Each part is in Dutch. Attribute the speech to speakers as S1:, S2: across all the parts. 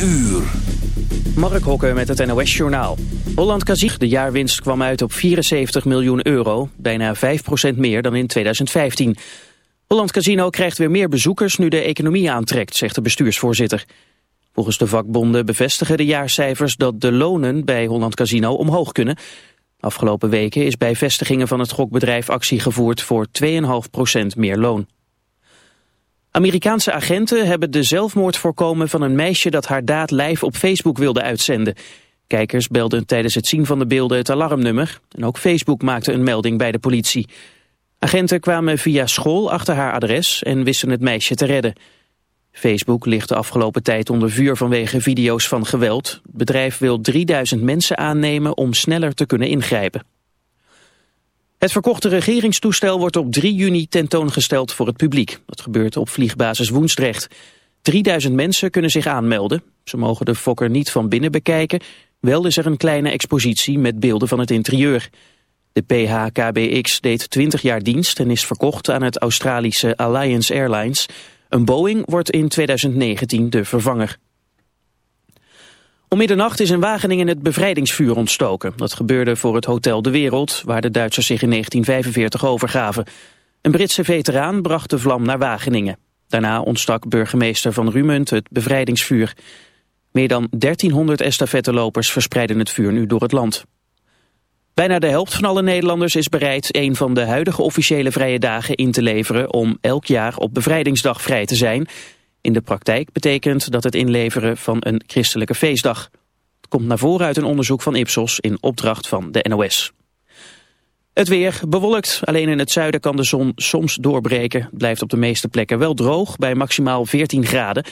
S1: uur.
S2: Mark Hokker met het NOS Journaal. Holland Casino, de jaarwinst kwam uit op 74 miljoen euro, bijna 5% meer dan in 2015. Holland Casino krijgt weer meer bezoekers nu de economie aantrekt, zegt de bestuursvoorzitter. Volgens de vakbonden bevestigen de jaarcijfers dat de lonen bij Holland Casino omhoog kunnen. Afgelopen weken is bij vestigingen van het gokbedrijf actie gevoerd voor 2,5% meer loon. Amerikaanse agenten hebben de zelfmoord voorkomen van een meisje dat haar daad live op Facebook wilde uitzenden. Kijkers belden tijdens het zien van de beelden het alarmnummer en ook Facebook maakte een melding bij de politie. Agenten kwamen via school achter haar adres en wisten het meisje te redden. Facebook ligt de afgelopen tijd onder vuur vanwege video's van geweld. Het bedrijf wil 3000 mensen aannemen om sneller te kunnen ingrijpen. Het verkochte regeringstoestel wordt op 3 juni tentoongesteld voor het publiek. Dat gebeurt op vliegbasis Woensdrecht. 3000 mensen kunnen zich aanmelden. Ze mogen de Fokker niet van binnen bekijken. Wel is er een kleine expositie met beelden van het interieur. De PHKBX deed 20 jaar dienst en is verkocht aan het Australische Alliance Airlines. Een Boeing wordt in 2019 de vervanger. Om middernacht is in Wageningen het bevrijdingsvuur ontstoken. Dat gebeurde voor het Hotel De Wereld, waar de Duitsers zich in 1945 overgaven. Een Britse veteraan bracht de vlam naar Wageningen. Daarna ontstak burgemeester Van Rumund het bevrijdingsvuur. Meer dan 1300 estafettelopers verspreiden het vuur nu door het land. Bijna de helft van alle Nederlanders is bereid een van de huidige officiële vrije dagen in te leveren om elk jaar op bevrijdingsdag vrij te zijn. In de praktijk betekent dat het inleveren van een christelijke feestdag. Het komt naar voren uit een onderzoek van Ipsos in opdracht van de NOS. Het weer bewolkt, alleen in het zuiden kan de zon soms doorbreken. Het blijft op de meeste plekken wel droog, bij maximaal 14 graden.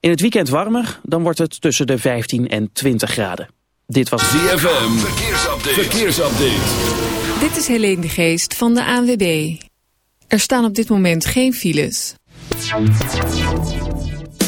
S2: In het weekend warmer, dan wordt het tussen de 15 en 20 graden. Dit was
S1: ZFM, verkeersupdate. verkeersupdate.
S3: Dit is Helene de Geest van de ANWB. Er staan op dit moment geen files.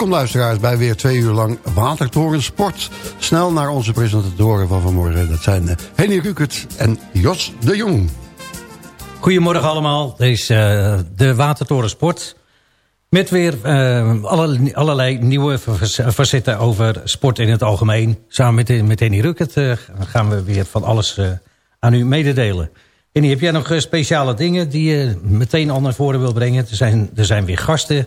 S4: Welkom luisteraars bij weer twee uur lang Watertoren Sport. Snel naar onze presentatoren van vanmorgen. Dat zijn uh, Henny Rukert en Jos de Jong.
S5: Goedemorgen allemaal. Dit is uh, de Watertoren Sport. Met weer uh, alle, allerlei nieuwe facetten over sport in het algemeen. Samen met, met Henny Rukert gaan we weer van alles aan u mededelen. En heb jij nog speciale dingen die je meteen al naar voren wil brengen? Er zijn, er zijn weer gasten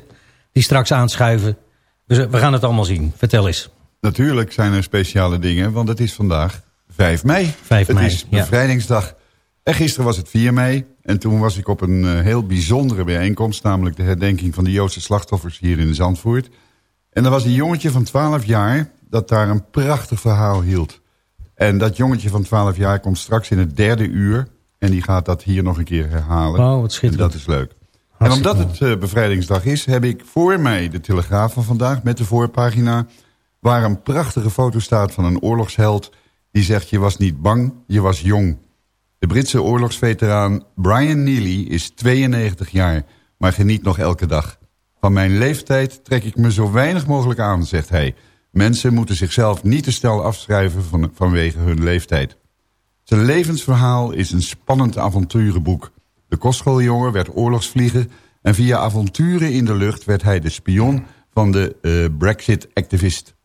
S5: die straks aanschuiven. We gaan het allemaal zien. Vertel eens.
S6: Natuurlijk zijn er speciale dingen, want het is vandaag 5 mei.
S5: 5
S6: mei,
S5: Het
S6: is bevrijdingsdag. En gisteren was het 4 mei. En toen was ik op een uh, heel bijzondere bijeenkomst... namelijk de herdenking van de Joodse slachtoffers hier in Zandvoort. En er was een jongetje van 12 jaar... dat daar een prachtig verhaal hield. En dat jongetje van 12 jaar komt straks in het derde uur... en die gaat dat hier nog een keer herhalen.
S5: Oh, wat schitterend.
S6: En dat is leuk. En omdat het uh, bevrijdingsdag is... heb ik voor mij de Telegraaf van vandaag met de voorpagina... waar een prachtige foto staat van een oorlogsheld... die zegt je was niet bang, je was jong... De Britse oorlogsveteraan Brian Neely is 92 jaar, maar geniet nog elke dag. Van mijn leeftijd trek ik me zo weinig mogelijk aan, zegt hij. Mensen moeten zichzelf niet te snel afschrijven van, vanwege hun leeftijd. Zijn levensverhaal is een spannend avonturenboek. De kostschooljongen werd oorlogsvlieger... en via avonturen in de lucht werd hij de spion van de uh, Brexit-activist.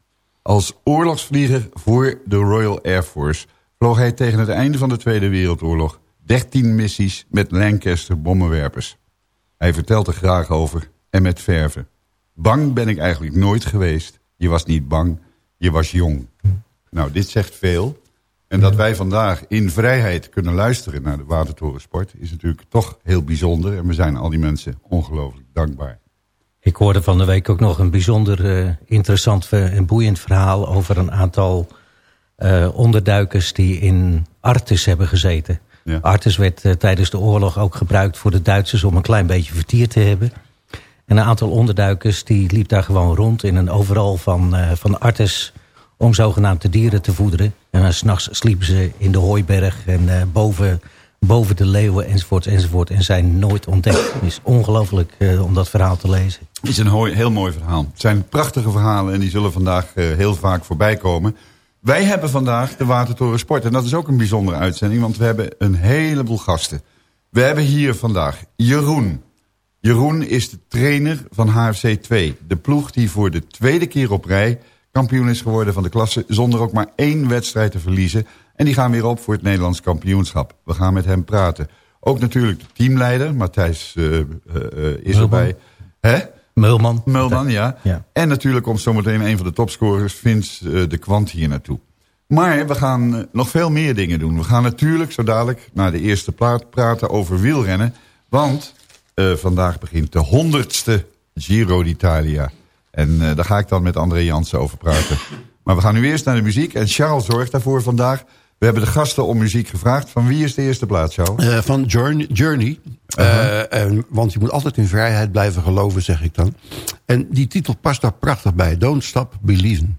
S6: Als oorlogsvlieger voor de Royal Air Force vloog hij tegen het einde van de Tweede Wereldoorlog 13 missies met Lancaster bommenwerpers. Hij vertelt er graag over en met verven. Bang ben ik eigenlijk nooit geweest. Je was niet bang, je was jong. Nou, dit zegt veel. En dat wij vandaag in vrijheid kunnen luisteren naar de Watertorensport... is natuurlijk toch heel bijzonder. En we zijn al die mensen ongelooflijk dankbaar.
S5: Ik hoorde van de week ook nog een bijzonder uh, interessant en boeiend verhaal... over een aantal uh, onderduikers die in Artes hebben gezeten. Ja. Artes werd uh, tijdens de oorlog ook gebruikt voor de Duitsers om een klein beetje vertier te hebben. En een aantal onderduikers die liep daar gewoon rond in een overal van, van Artes om zogenaamde dieren te voederen. En dan s'nachts sliepen ze in de hooiberg en boven, boven de leeuwen enzovoort enzovoort. En zijn nooit ontdekt. Het is ongelooflijk om dat verhaal te lezen.
S6: Het is een heel mooi verhaal. Het zijn prachtige verhalen en die zullen vandaag heel vaak voorbij komen. Wij hebben vandaag de Watertoren Sport. En dat is ook een bijzondere uitzending, want we hebben een heleboel gasten. We hebben hier vandaag Jeroen. Jeroen is de trainer van HFC 2. De ploeg die voor de tweede keer op rij kampioen is geworden van de klasse... zonder ook maar één wedstrijd te verliezen. En die gaan weer op voor het Nederlands kampioenschap. We gaan met hem praten. Ook natuurlijk de teamleider, Matthijs uh, uh, is erbij. Hè?
S5: Meulman.
S6: Meulman, ja. ja. En natuurlijk komt zometeen een van de topscorers, Vince uh, de Kwant, hier naartoe. Maar we gaan nog veel meer dingen doen. We gaan natuurlijk zo dadelijk naar de eerste plaat praten over wielrennen. Want vandaag begint de honderdste Giro d'Italia. En daar ga ik dan met André Jansen over praten. Maar we gaan nu eerst naar de muziek. En Charles zorgt daarvoor vandaag. We hebben de gasten om muziek gevraagd. Van wie is de eerste plaats, Charles?
S7: Uh, van Journey. Journey. Uh -huh. want je moet altijd in vrijheid blijven geloven, zeg ik dan. En die titel past daar prachtig bij. Don't Stop Believing.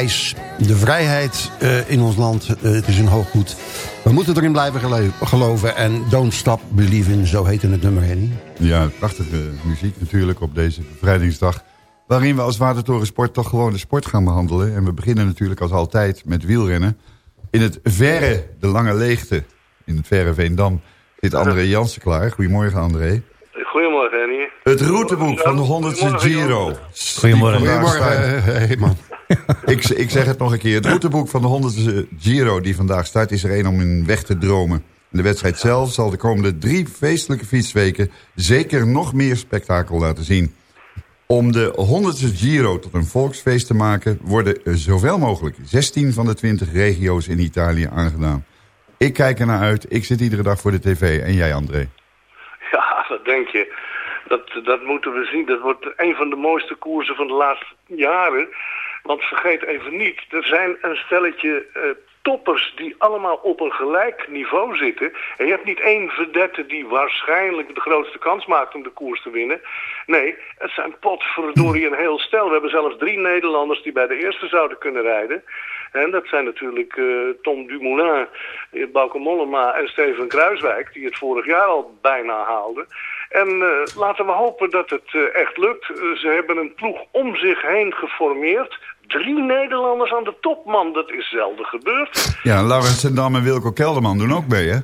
S4: De vrijheid uh, in ons land, uh, het is een hooggoed. We moeten erin blijven geloven. En Don't Stop Believing, zo heette het nummer, Henny.
S6: Ja, prachtige muziek natuurlijk op deze bevrijdingsdag. Waarin we als Watertorensport toch gewoon de sport gaan behandelen. En we beginnen natuurlijk als altijd met wielrennen. In het verre, de lange leegte, in het verre Veendam, zit André Jansen klaar. Goedemorgen André.
S8: Goedemorgen Henny.
S6: Het routeboek van de 100ste Giro.
S5: Goedemorgen.
S4: Goedemorgen. Hey, man.
S6: ik, ik zeg het nog een keer. Het routeboek van de 100ste Giro die vandaag start... is er één om in weg te dromen. De wedstrijd zelf zal de komende drie feestelijke fietsweken... zeker nog meer spektakel laten zien. Om de 100ste Giro tot een volksfeest te maken... worden zoveel mogelijk 16 van de 20 regio's in Italië aangedaan. Ik kijk er naar uit. Ik zit iedere dag voor de tv. En jij, André?
S8: Ja, dat denk je. Dat, dat moeten we zien. Dat wordt een van de mooiste koersen van de laatste jaren. Want vergeet even niet, er zijn een stelletje uh, toppers die allemaal op een gelijk niveau zitten. En je hebt niet één verdette die waarschijnlijk de grootste kans maakt om de koers te winnen. Nee, het zijn potverdorie een heel stel. We hebben zelfs drie Nederlanders die bij de eerste zouden kunnen rijden. En dat zijn natuurlijk uh, Tom Dumoulin, eh, Bauke Mollema en Steven Kruiswijk... die het vorig jaar al bijna haalden. En laten we hopen dat het echt lukt. ze hebben een ploeg om zich heen geformeerd drie Nederlanders aan de top, man. Dat is zelden gebeurd.
S6: Ja, Laurens Dam en Wilco Kelderman doen ook mee, hè?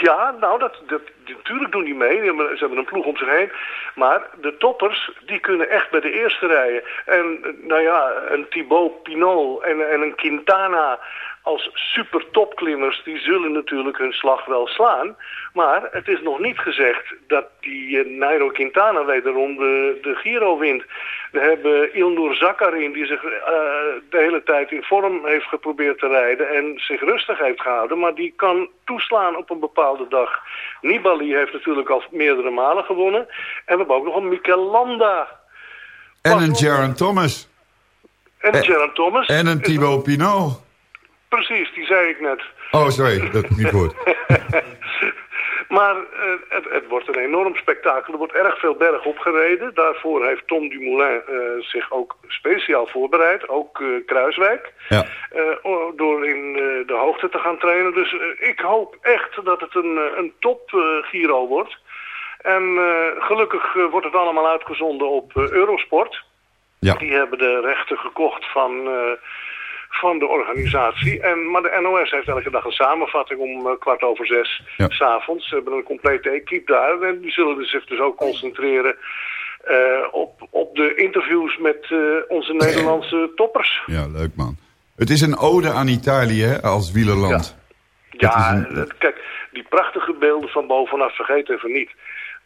S8: Ja, nou, dat, dat, natuurlijk doen die mee. Ze hebben een ploeg om zich heen. Maar de toppers, die kunnen echt bij de eerste rijden. En nou ja, een Thibaut Pinot en, en een Quintana als super topklimmers, die zullen natuurlijk hun slag wel slaan. Maar het is nog niet gezegd dat die uh, Nairo Quintana wederom de, de Giro wint. We hebben Ilnur Zakarin die zich uh, de hele tijd in vorm heeft geprobeerd te rijden en zich rustig heeft gehouden. Maar die kan toeslaan op een bepaalde dag. Nibali heeft natuurlijk al meerdere malen gewonnen. En we hebben ook nog een Mikel Landa.
S6: En een Jaron Thomas.
S8: En een Jaron Thomas.
S6: En een Thibaut Pinot.
S8: Precies, die zei ik net.
S6: Oh, sorry, dat niet goed.
S8: maar uh, het, het, wordt een enorm spektakel. Er wordt erg veel berg opgereden. Daarvoor heeft Tom Dumoulin uh, zich ook speciaal voorbereid. Ook uh, Kruiswijk.
S6: Ja.
S8: door in de hoogte te gaan trainen. Dus ik hoop echt dat het een, een top Giro wordt. En gelukkig wordt het allemaal uitgezonden op Eurosport.
S6: Ja.
S8: Die hebben de rechten gekocht van van de organisatie. En, maar de NOS heeft elke dag een samenvatting om uh, kwart over zes ja. s'avonds. Ze hebben een complete equipe daar. En die zullen zich dus ook concentreren uh, op, op de interviews met uh, onze Nederlandse toppers.
S6: Ja, leuk man. Het is een ode aan Italië hè, als wielerland.
S8: Ja, ja een... kijk, die prachtige beelden van bovenaf, vergeet even niet.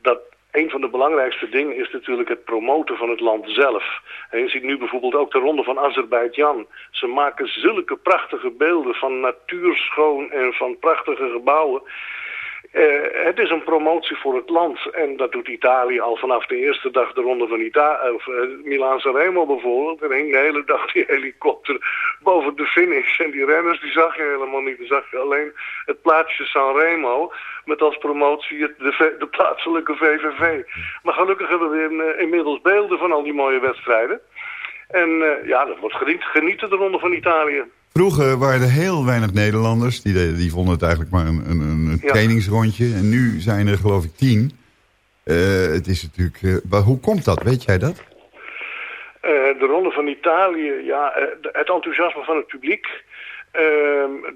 S8: Dat een van de belangrijkste dingen is natuurlijk het promoten van het land zelf. En je ziet nu bijvoorbeeld ook de ronde van Azerbeidzjan. Ze maken zulke prachtige beelden van natuurschoon en van prachtige gebouwen. Uh, het is een promotie voor het land. En dat doet Italië al vanaf de eerste dag de ronde van Ita of, uh, Milaan Sanremo bijvoorbeeld. Er hing de hele dag die helikopter boven de finish. En die renners die zag je helemaal niet. Dan zag je alleen het plaatsje Sanremo met als promotie de, de, plaatselijke VVV. Maar gelukkig hebben we in, uh, inmiddels beelden van al die mooie wedstrijden. En ja, dat wordt geniet, genieten de ronde van Italië.
S6: Vroeger waren er heel weinig Nederlanders. Die, die vonden het eigenlijk maar een, een. Trainingsrondje. En nu zijn er geloof ik tien. Uh, het is natuurlijk... Uh, hoe komt dat? Weet jij dat?
S8: Uh, de ronde van Italië, ja, het enthousiasme van het publiek. Uh,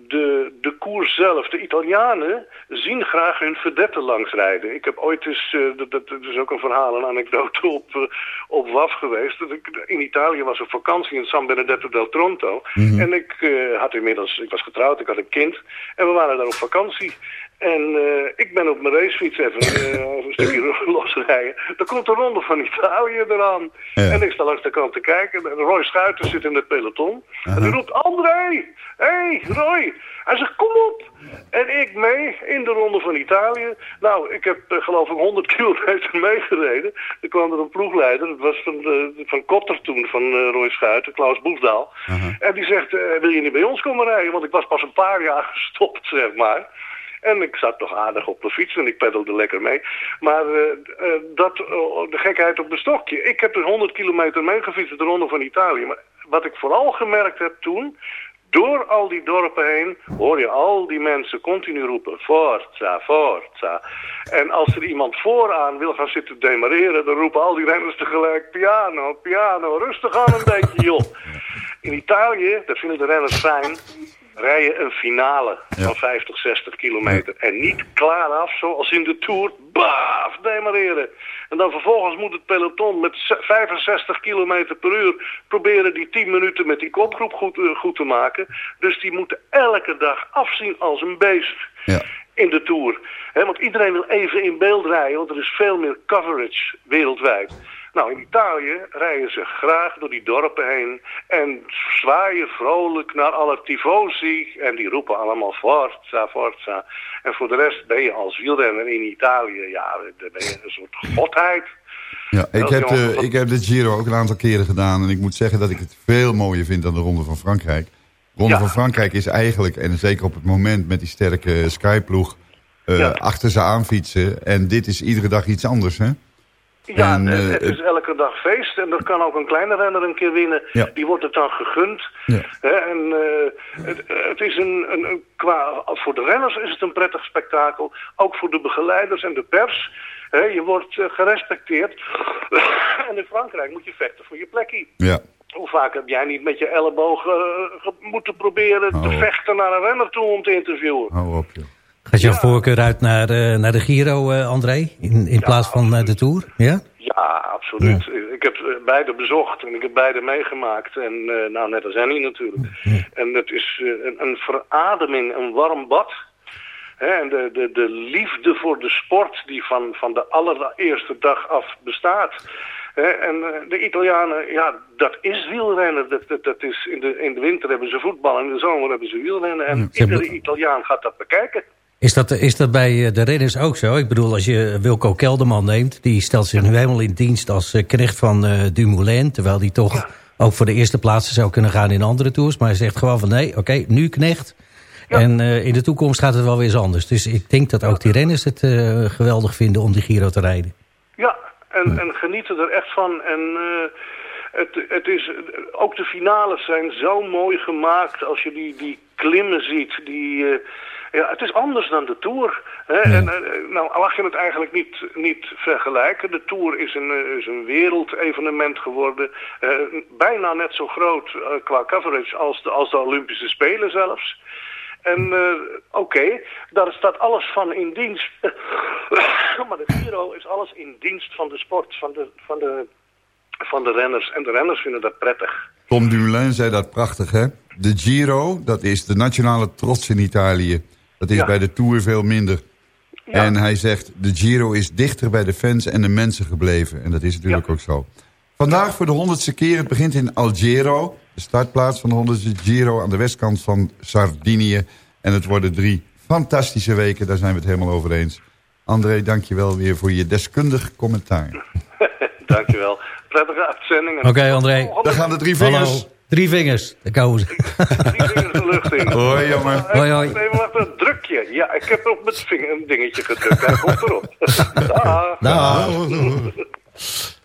S8: de, de koers zelf, de Italianen zien graag hun verdetten langsrijden. Ik heb ooit eens, dat, dat, is ook een verhaal, een anekdote op, op WAF geweest. Dat ik, in Italië was op vakantie in San Benedetto del Tronto. Mm -hmm. En ik had inmiddels, ik was getrouwd, ik had een kind. En we waren daar op vakantie. En uh, ik ben op mijn racefiets even uh, een stukje losrijden. Dan komt de ronde van Italië eraan. Ja. En ik sta langs de kant te kijken. En Roy Schuiter zit in het peloton. En die roept, André! Hé, hey, Roy! Hij zegt, kom op! En ik mee in de ronde van Italië. Nou, ik heb uh, geloof ik 100 kilometer meegereden. Er kwam er een ploegleider. Dat was van, van Kotter toen, van Roy Schuiter, Klaus Boefdaal. -huh. En die zegt, wil je niet bij ons komen rijden? Want ik was pas een paar jaar gestopt, zeg maar. En ik zat toch aardig op de fiets en ik peddelde lekker mee. Maar uh, uh, dat, uh, de gekheid op de stokje. Ik heb dus 100 kilometer meegefietst de ronde van Italië. Maar wat ik vooral gemerkt heb toen... Door al die dorpen heen hoor je al die mensen continu roepen... Forza, Forza. En als er iemand vooraan wil gaan zitten demareren... dan roepen al die renners tegelijk... Piano, piano, rustig aan een beetje, joh. In Italië, dat vinden de renners fijn rijden een finale van 50, 60 kilometer. En niet klaar af, zoals in de Tour, baaf, demareren. En dan vervolgens moet het peloton met 65 kilometer per uur proberen die 10 minuten met die kopgroep goed, uh, goed te maken. Dus die moeten elke dag afzien als een beest. Ja. In de Tour. He, want iedereen wil even in beeld rijden, want er is veel meer coverage wereldwijd. Nou, in Italië rijden ze graag door die dorpen heen en zwaaien vrolijk naar alle tifosi. En die roepen allemaal forza, forza. En voor de rest ben je als wielrenner in Italië, ja, dan ben je een soort godheid.
S6: Ja, ik heb, de, ik heb de Giro ook een aantal keren gedaan. En ik moet zeggen dat ik het veel mooier vind dan de Ronde van Frankrijk. De Ronde van Frankrijk is eigenlijk, en zeker op het moment met die sterke Skyploeg... Uh, achter ze aanfietsen. En dit is iedere dag iets anders, hè?
S8: Ja, en, uh, het is elke dag feest en er kan ook een kleine renner een keer winnen. Ja. Die wordt het dan gegund. Ja. en uh, het, het, is een, een, qua, voor de renners is het een prettig spektakel. Ook voor de begeleiders en de pers. He, je wordt uh, gerespecteerd. en in Frankrijk moet je vechten voor je plekje.
S6: Ja.
S8: Hoe vaak heb jij niet met je elleboog moeten proberen te vechten naar een renner toe om te interviewen?
S6: Hou op, joh.
S5: Gaat jouw voorkeur uit naar, uh, naar de Giro, uh, André? In, in plaats van uh, de Tour? Ja,
S8: ja absoluut. Ja. Ik heb beide bezocht en ik heb beide meegemaakt. En nou, net als Annie natuurlijk. En het is een, een, verademing, een warm bad. Hè, en de, de, de liefde voor de sport die van, van de allereerste dag af bestaat. en de Italianen, ja, dat is wielrennen. Dat, dat, dat is in, de, in de winter hebben ze voetbal en in de zomer hebben ze wielrennen. En iedere Italiaan gaat dat bekijken.
S5: Is dat, is dat bij eh, de renners ook zo? Ik bedoel, als je Wilco Kelderman neemt... die stelt zich nu helemaal in dienst als eh, knecht van uh, Dumoulin... terwijl die toch ook voor de eerste plaatsen zou kunnen gaan in andere tours. Maar hij zegt gewoon van nee, oké, okay, nu knecht. Ja. En uh, in de toekomst gaat het wel weer eens anders. Dus ik denk dat ook die renners het uh, geweldig vinden om die Giro te rijden.
S8: Ja, en, ja. en genieten er echt van. En het, het is, ook de finales zijn zo mooi gemaakt als je die, die klimmen ziet... die ja, het is anders dan de Tour. Hè? En, nou mag je het eigenlijk niet, niet vergelijken. De Tour is een, eh, is een wereldevenement geworden. Uh, bijna net zo groot uh, qua coverage als de, als de Olympische Spelen zelfs. En uh, oké, okay, daar staat alles van in dienst. maar de Giro is alles in dienst van de sport, van de, van, de, van de renners. En de renners vinden dat prettig.
S6: Tom Dumoulin zei dat prachtig, hè? De Giro, dat is de nationale trots in Italië. Dat is ja. bij de Tour veel minder. Ja. En hij zegt, de Giro is dichter bij de fans en de mensen gebleven. En dat is natuurlijk ja. ook zo. Vandaag voor de honderdste keer, het begint in Algero. De startplaats van de honderdste Giro aan de westkant van Sardinië. En het worden drie fantastische weken, daar zijn we het helemaal over eens. André, dank je wel weer voor je deskundig commentaar.
S8: dank je wel. Prettige uitzending.
S5: Oké, okay, André.
S6: Daar gaan de drie vingers. Hallo.
S5: Drie vingers, daar komen ze.
S8: Drie vingers de lucht in.
S6: Hoi, jongen.
S5: Hoi, hoi.
S8: Ja, ik heb ook met vinger een dingetje gedrukt. Hij komt erop. Dag.
S4: Dag.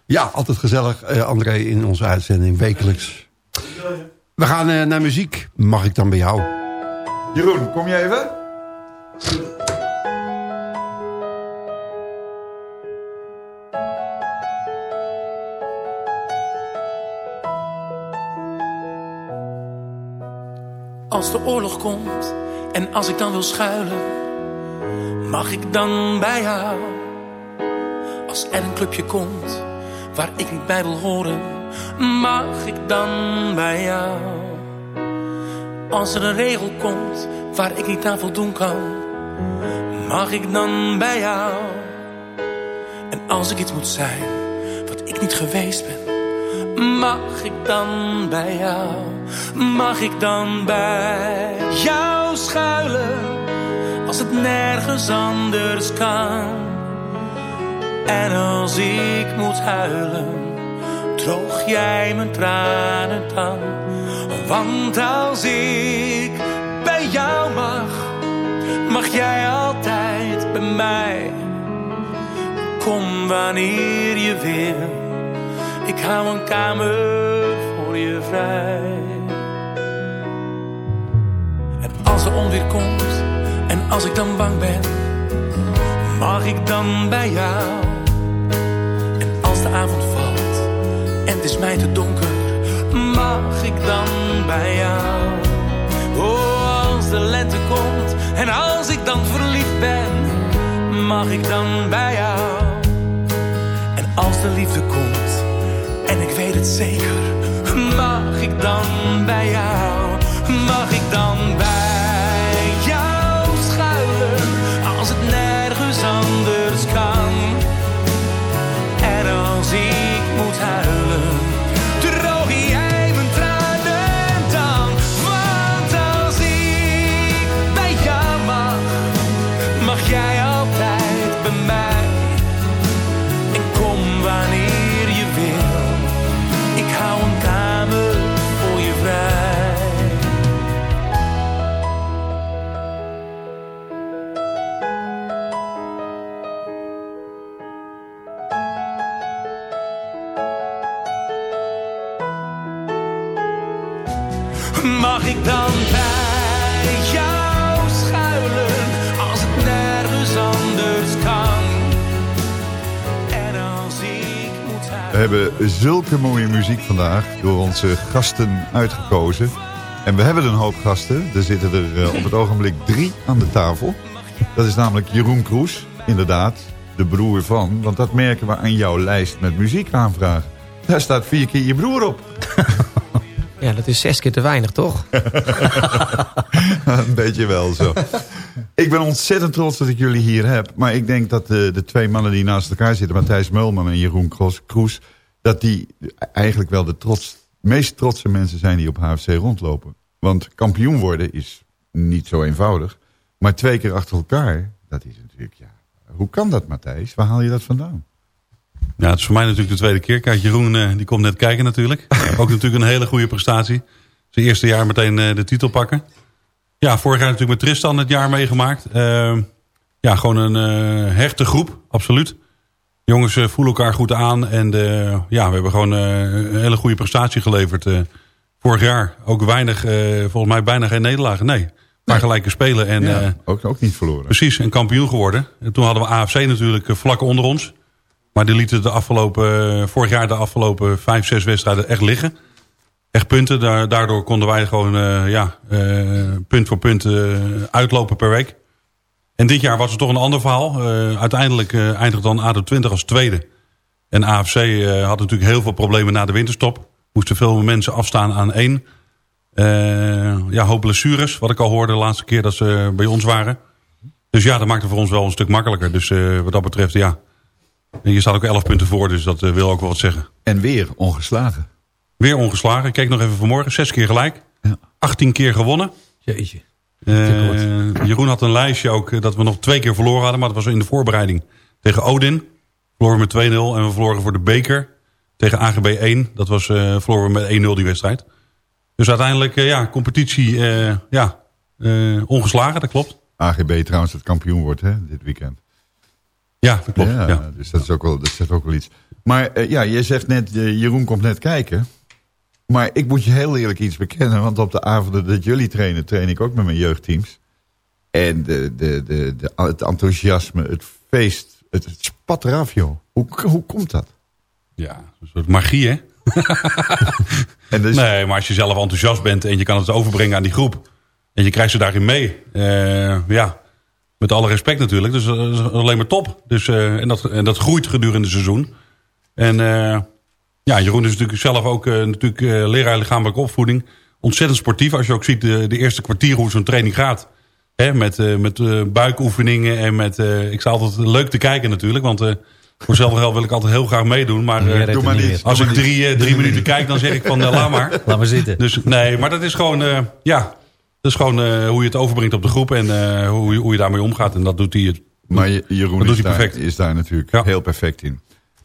S4: Ja, altijd gezellig, uh, André, in onze uitzending, wekelijks. We gaan uh, naar muziek. Mag ik dan bij jou?
S6: Jeroen, kom je even?
S9: Als de oorlog komt en als ik dan wil schuilen, mag ik dan bij jou? Als er een clubje komt waar ik niet bij wil horen, mag ik dan bij jou? Als er een regel komt waar ik niet aan voldoen kan, mag ik dan bij jou? En als ik iets moet zijn wat ik niet geweest ben, mag ik dan bij jou? Mag ik dan bij jou schuilen als het nergens anders kan? En als ik moet huilen, droog jij mijn tranen dan? Want als ik bij jou mag, mag jij altijd bij mij. Kom wanneer je wil, ik hou een kamer voor je vrij. En als er onweer komt en als ik dan bang ben, mag ik dan bij jou? En als de avond valt en het is mij te donker, mag ik dan bij jou? Oh, als de lente komt en als ik dan verliefd ben, mag ik dan bij jou? En als de liefde komt zeker, mag ik dan bij jou? Mag ik dan bij
S6: hebben zulke mooie muziek vandaag door onze gasten uitgekozen. En we hebben een hoop gasten. Er zitten er eh, op het ogenblik drie aan de tafel. Dat is namelijk Jeroen Kroes, inderdaad, de broer van. Want dat merken we aan jouw lijst met muziekaanvragen. Daar staat vier keer je broer op.
S10: Ja, dat is zes keer te weinig, toch?
S6: een beetje wel zo. Ik ben ontzettend trots dat ik jullie hier heb. Maar ik denk dat de, de twee mannen die naast elkaar zitten... Matthijs Mulman en Jeroen Kroes... dat die eigenlijk wel de trots, meest trotse mensen zijn die op HFC rondlopen. Want kampioen worden is niet zo eenvoudig. Maar twee keer achter elkaar, dat is natuurlijk... ja. Hoe kan dat, Matthijs? Waar haal je dat vandaan?
S11: Ja, het is voor mij natuurlijk de tweede keer. Kijk, Jeroen eh, die komt net kijken natuurlijk. Ook natuurlijk een hele goede prestatie. Zijn eerste jaar meteen eh, de titel pakken. Ja, vorig jaar natuurlijk met Tristan het jaar meegemaakt. Uh, ja, gewoon een uh, hechte groep, absoluut. Jongens uh, voelen elkaar goed aan. En ja, we hebben gewoon een hele goede prestatie geleverd vorig jaar. Ook weinig, volgens mij bijna geen nederlagen. Nee, maar gelijke spelen. En,
S6: ja, ook, ook niet verloren.
S11: Precies, en kampioen geworden. En toen hadden we AFC natuurlijk vlak onder ons. Maar die lieten de afgelopen, vorig jaar de afgelopen vijf, zes wedstrijden echt liggen. Echt punten. Daardoor konden wij gewoon uh, ja, uh, punt voor punt uh, uitlopen per week. En dit jaar was het toch een ander verhaal. uiteindelijk eindigde dan ADO 20 als tweede. En AFC had natuurlijk heel veel problemen na de winterstop. Moesten veel mensen afstaan aan één. ja, hoop blessures, wat ik al hoorde de laatste keer dat ze bij ons waren. Dus ja, dat maakte voor ons wel een stuk makkelijker. Dus wat dat betreft, ja... En je staat ook 11 punten voor, dus dat wil ook wel wat zeggen.
S6: En weer ongeslagen.
S11: Weer ongeslagen. Ik keek nog even vanmorgen. Zes keer gelijk. Ja. 18 keer gewonnen.
S10: Jeetje.
S11: Uh, Jeroen had een lijstje ook dat we nog twee keer verloren hadden. Maar dat was in de voorbereiding. Tegen Odin. Verloren we met 2-0. En we verloren voor de beker. Tegen AGB 1. Dat was, uh, verloren we met 1-0 die wedstrijd. Dus uiteindelijk, ja, competitie, ja, ongeslagen. Dat klopt.
S6: AGB trouwens het kampioen wordt, hè, dit weekend.
S11: Ja, dat klopt. Ja, ja.
S6: Dus dat is ook wel, dat zegt ook wel iets. Maar uh, ja, je zegt net, uh, Jeroen komt net kijken. Maar ik moet je heel eerlijk iets bekennen. Want op de avonden dat jullie trainen, train ik ook met mijn jeugdteams. En de, de, de, de, het enthousiasme, het feest, het, het spat eraf, joh. Hoe, hoe komt dat?
S11: Ja, een soort magie, hè? en dus... Nee, maar als je zelf enthousiast bent en je kan het overbrengen aan die groep... en je krijgt ze daarin mee, uh, ja... Met alle respect natuurlijk. Dus dat is alleen maar top. Dus, uh, en, dat, en dat groeit gedurende het seizoen. En uh, ja, Jeroen is natuurlijk zelf ook uh, natuurlijk, leraar lichamelijke opvoeding. Ontzettend sportief. Als je ook ziet de, de eerste kwartier hoe zo'n training gaat. Hè, met met buikoefeningen. En met, ik zou altijd leuk te kijken natuurlijk. Want voor zelf wil ik altijd heel graag meedoen. Maar,
S6: doe maar niet.
S11: als ik drie, drie minuten kijk, dan zeg ik van laat maar.
S10: Laat maar zitten.
S11: Dus nee, maar dat is gewoon, ja... Dat is gewoon uh, hoe je het overbrengt op de groep en uh, hoe, hoe je daarmee omgaat. En dat doet hij, het,
S6: maar Jeroen is, hij perfect. Daar, is daar natuurlijk ja. heel perfect in.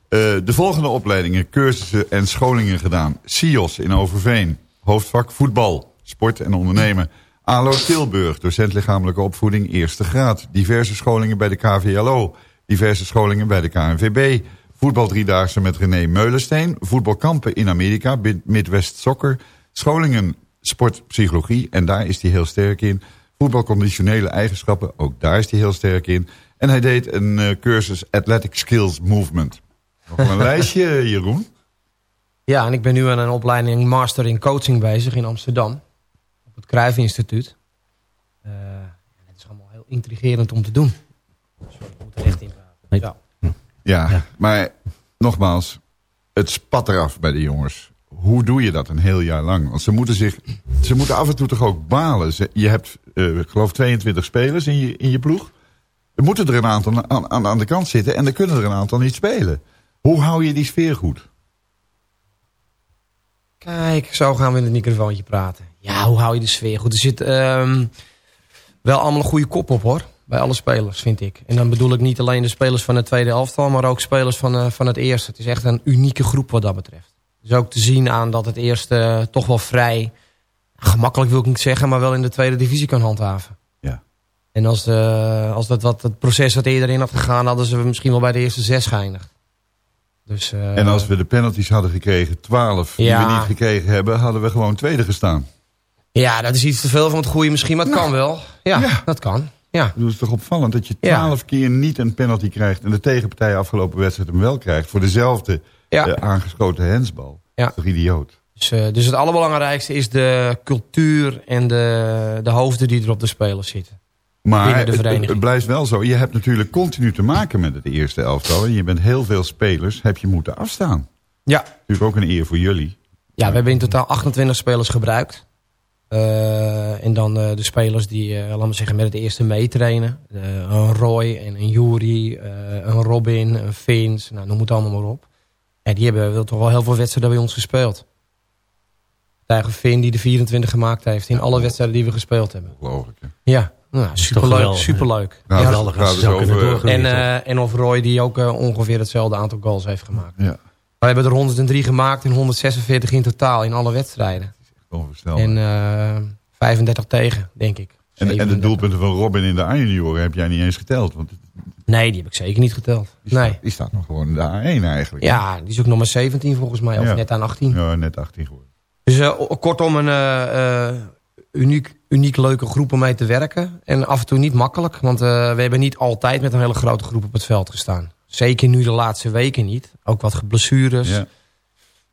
S6: Uh, de volgende opleidingen, cursussen en scholingen gedaan. SIOS in Overveen, hoofdvak voetbal, sport en ondernemen. ALO Tilburg, docent lichamelijke opvoeding, eerste graad. Diverse scholingen bij de KVLO, diverse scholingen bij de KNVB. voetbaldriedaagse met René Meulensteen... voetbalkampen in Amerika, Midwest Soccer... scholingen sportpsychologie, en daar is hij heel sterk in... voetbalconditionele eigenschappen, ook daar is hij heel sterk in... en hij deed een uh, cursus Athletic Skills Movement. Nog een lijstje, Jeroen?
S10: Ja, en ik ben nu aan een opleiding Master in Coaching bezig in Amsterdam. Op het Cruijff Instituut. Uh, het is allemaal heel intrigerend om te doen. Sorry, ik moet er echt in praten.
S6: Ja. Ja, maar nogmaals, het spat eraf bij de jongens. Hoe doe je dat een heel jaar lang? Want ze moeten, zich, ze moeten af en toe toch ook balen. Ze, je hebt, uh, ik geloof, 22 spelers in je, in je ploeg. Er moeten er een aantal aan, aan, aan de kant zitten en er kunnen er een aantal niet spelen. Hoe hou je die sfeer goed?
S10: Kijk, zo gaan we in het microfoontje praten. Ja, hoe hou je de sfeer goed? Er zit um, wel allemaal een goede kop op hoor. Bij alle spelers, vind ik. En dan bedoel ik niet alleen de spelers van het tweede elftal... maar ook spelers van, uh, van het eerste. Het is echt een unieke groep wat dat betreft. Dus ook te zien aan dat het eerste uh, toch wel vrij... gemakkelijk wil ik niet zeggen... maar wel in de tweede divisie kan handhaven.
S6: Ja.
S10: En als, uh, als dat wat, het proces wat eerder in had gegaan... hadden ze misschien wel bij de eerste zes geëindigd. Dus, uh,
S6: en als we de penalties hadden gekregen, 12, die we niet gekregen hebben, hadden we gewoon tweede gestaan.
S10: Ja, dat is iets te veel van het goede misschien, maar het kan wel. Ja, dat kan. Ja.
S6: Het is toch opvallend dat je 12 keer niet een penalty krijgt... en de tegenpartij afgelopen wedstrijd hem wel krijgt... voor dezelfde
S10: Ja.
S6: eh, aangeschoten hensbal.
S10: Ja.
S6: Dat is toch idioot?
S10: Dus, uh, dus het allerbelangrijkste is de cultuur en de, de hoofden die er op de spelers zitten.
S6: Maar
S10: de
S6: het, blijft wel zo. Je hebt natuurlijk continu te maken met het eerste elftal. En je bent heel veel spelers, heb je moeten afstaan.
S10: Ja.
S6: Natuurlijk ook een eer voor jullie.
S10: Ja, we hebben in totaal 28 spelers gebruikt. Uh, en dan uh, de spelers die, uh, laten we zeggen, met het eerste meetrainen. een Roy en een Jury, een Robin, een Vince, nou, noem het allemaal maar op. Ja, die hebben wel toch wel heel veel wedstrijden bij ons gespeeld. Tegen Finn die de 24 gemaakt heeft in alle wedstrijden die we gespeeld hebben.
S6: Ongelooflijk. hè?
S10: Ja, nou, superleuk.
S5: geweldig,
S10: superleuk.
S6: Nou,
S10: ja.
S6: dus over...
S10: En, uh, en of Roy die ook uh, ongeveer hetzelfde aantal goals heeft gemaakt.
S6: Ja.
S10: We hebben er 103 gemaakt en 146 in totaal in alle wedstrijden. En uh, 35 tegen, denk ik.
S6: En, en de doelpunten van Robin in de A-junioren heb jij niet eens geteld? Want
S10: nee, die heb ik zeker niet geteld.
S6: Die staat,
S10: nee.
S6: die staat nog gewoon in de A1 eigenlijk.
S10: Ja, die is ook nummer 17 volgens mij, of
S6: ja.
S10: net aan 18.
S6: Ja, net 18 geworden.
S10: Dus uh, kortom een uh, uniek, uniek leuke groep om mee te werken. En af en toe niet makkelijk, want uh, we hebben niet altijd met een hele grote groep op het veld gestaan. Zeker nu de laatste weken niet. Ook wat blessures.
S6: Ja.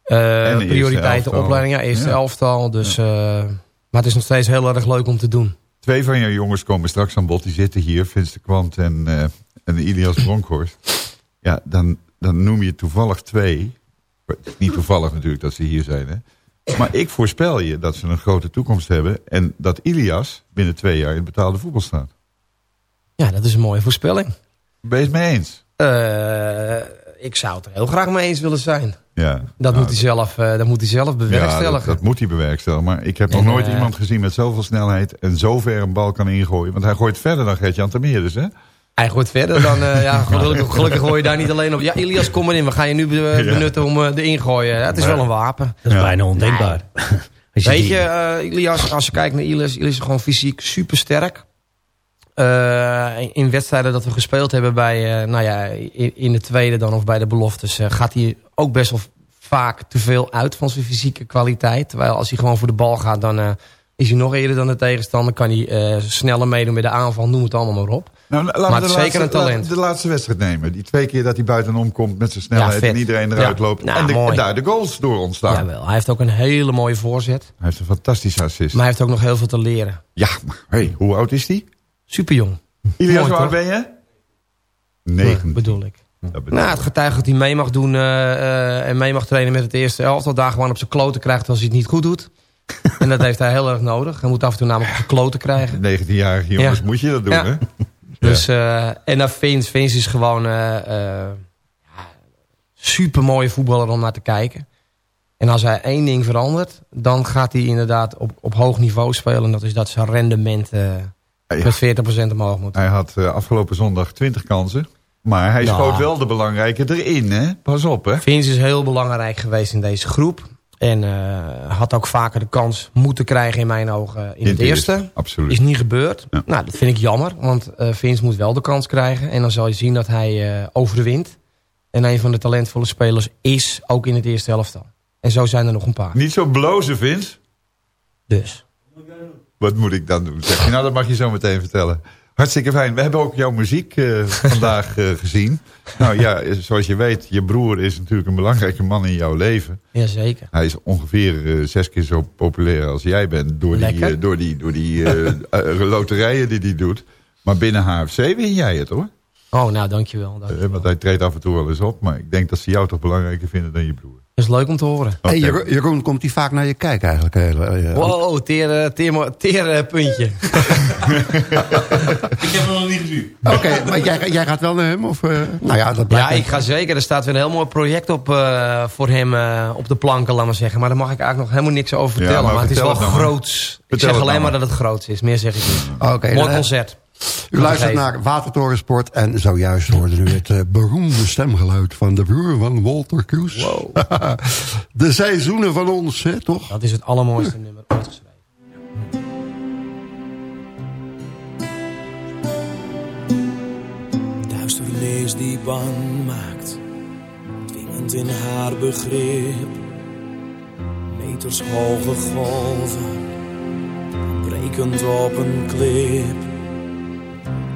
S10: Uh, prioriteiten, opleiding, ja, eerste ja. elftal. Dus, ja. uh, maar het is nog steeds heel erg leuk om te doen.
S6: Twee van je jongens komen straks aan bod. Die zitten hier, Vince de Kwant en, uh, en Ilias Bronkhorst. Ja, dan, dan noem je toevallig twee. Niet toevallig natuurlijk dat ze hier zijn, hè. Maar ik voorspel je dat ze een grote toekomst hebben... en dat Ilias binnen twee jaar in het betaalde voetbal staat.
S10: Ja, dat is een mooie voorspelling.
S6: Ben je het mee eens?
S10: Uh, ik zou het er heel graag mee eens willen zijn.
S6: Ja,
S10: dat, nou, moet hij zelf, uh, dat moet hij zelf bewerkstelligen.
S6: Ja, dat, dat, moet hij bewerkstelligen. Maar ik heb nog en, nooit uh, iemand gezien met zoveel snelheid... en zo ver een bal kan ingooien. Want hij gooit verder dan Gert-Jan Termeerders, hè?
S10: Hij gooit verder dan... Uh, ja, gelukkig, gelukkig gooi je daar niet alleen op. Ja, Ilias, kom maar in. We gaan je nu benutten om de ingooien. Ja, het is wel een wapen.
S5: Dat is ja. bijna ondenkbaar.
S10: Nee. je Weet die... je, Ilias, als je kijkt naar Ilias... Ilias is gewoon fysiek super sterk. Uh, in wedstrijden dat we gespeeld hebben bij, uh, nou ja, in, in, de tweede dan of bij de beloftes, uh, gaat hij ook best wel vaak te veel uit van zijn fysieke kwaliteit. Terwijl als hij gewoon voor de bal gaat, dan is hij nog eerder dan de tegenstander. Kan hij sneller meedoen met de aanval, noem het allemaal maar op.
S6: Nou, laten
S10: maar
S6: we
S10: zeker een talent.
S6: De laatste wedstrijd nemen. Die twee keer dat hij buitenom komt met zijn snelheid
S10: ja,
S6: en iedereen eruit
S10: ja.
S6: loopt.
S10: Nou,
S6: en, de, en, daar de goals door ontstaan.
S10: Jawel, hij heeft ook een hele mooie voorzet.
S6: Hij heeft een fantastische assist.
S10: Maar hij heeft ook nog heel veel te leren.
S6: Ja, maar hey, hoe oud is hij?
S10: Super jong.
S6: Ilias, hoe oud ben je? 9.
S10: Ja, bedoel ik. Nou, het getuigt dat hij mee mag doen uh, uh, en mee mag trainen met het eerste elftal. Daar gewoon op zijn kloten krijgt als hij het niet goed doet. En dat heeft hij heel erg nodig. Hij moet af en toe namelijk kloten krijgen.
S6: 19-jarige jongens ja. moet je dat doen,
S10: ja.
S6: hè?
S10: Dus, uh, en dan Vince. Vince is gewoon super mooie voetballer om naar te kijken. En als hij één ding verandert, dan gaat hij inderdaad op, op hoog niveau spelen. En dat is dat zijn rendement met 40% omhoog moet.
S6: Hij had afgelopen zondag 20 kansen. Maar hij
S10: Ja.
S6: schoot wel de belangrijke erin, hè? Pas op, hè?
S10: Vince is heel belangrijk geweest in deze groep. En uh, had ook vaker de kans moeten krijgen in mijn ogen in,
S6: In
S10: het eerste.
S6: eerste, absoluut.
S10: Is niet gebeurd.
S6: Ja.
S10: Nou, dat vind ik jammer. Want uh, Vince moet wel de kans krijgen. En dan zal je zien dat hij uh, overwint. En een van de talentvolle spelers is ook in het eerste helftal. En zo zijn er nog een paar.
S6: Niet zo blozen, Vince?
S10: Dus.
S6: Wat moet ik dan doen? Zeg je, nou, dat mag je zo meteen vertellen. Hartstikke fijn. We hebben ook jouw muziek uh, vandaag uh, gezien. Nou ja, zoals je weet, je broer is natuurlijk een belangrijke man in jouw leven.
S10: Jazeker.
S6: Hij is ongeveer uh, zes keer zo populair als jij bent. Door die, door die, door die loterijen die hij doet. Maar binnen HFC win jij het hoor.
S10: Oh, nou dankjewel. dankjewel.
S6: want hij treedt af en toe wel eens op. Maar ik denk dat ze jou toch belangrijker vinden dan je broer.
S10: Dat is leuk om te horen.
S4: Okay. Hey, Jeroen, komt hij vaak naar je kijken eigenlijk? Uh,
S10: wow, teer, teer, teer puntje.
S11: ik heb hem nog niet gezien.
S4: Oké, maar jij, jij gaat wel naar hem? Of, uh, nou ja, dat
S10: ja, ik ga zeker. Er staat weer een heel mooi project op uh, voor hem op de planken, laat maar zeggen. Maar daar mag ik eigenlijk nog helemaal niks over vertellen. Ja, maar, maar het is wel groots. Ik zeg alleen maar dat het groot is. Meer zeg ik niet.
S4: Okay,
S10: mooi concert.
S4: U luistert naar Watertorensport en zojuist hoorde u het uh, beroemde stemgeluid van de broer van Walter Koes.
S10: Wow.
S4: de seizoenen van ons, hè, toch?
S10: Dat is het allermooiste nummer ooit geschreven.
S12: Duisternis die bang maakt, dwingend in haar begrip. Meters hoge golven, brekend op een klip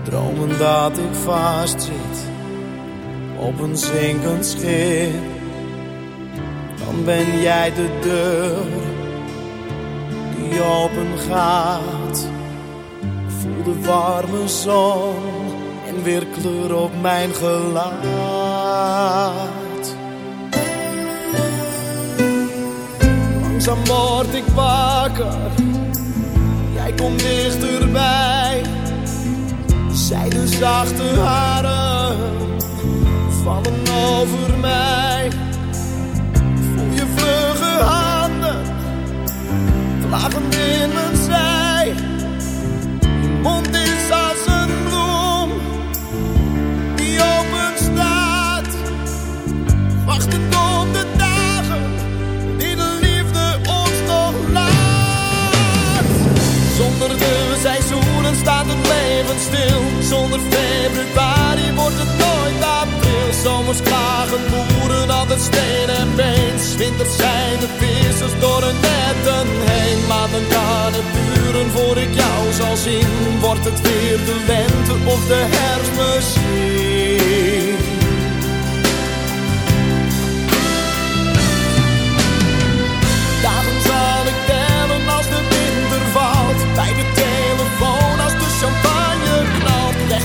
S12: Dromen dat ik vast zit op een zinkend schip. Dan ben jij de deur die open gaat. Voel de warme zon en weer kleur op mijn gelaat. Langzaam word ik wakker, jij komt dichterbij zij de zachte haren vallen over mij. Voel je vlugge handen vlagen in mijn zij. Stil zonder februari wordt het nooit april. Zomers klagen boeren altijd steen en been. Winters zijn de vissers door hun netten heen. Maar dan kan het duren voor ik jou zal zien. Wordt het weer de lente of de herfst misschien?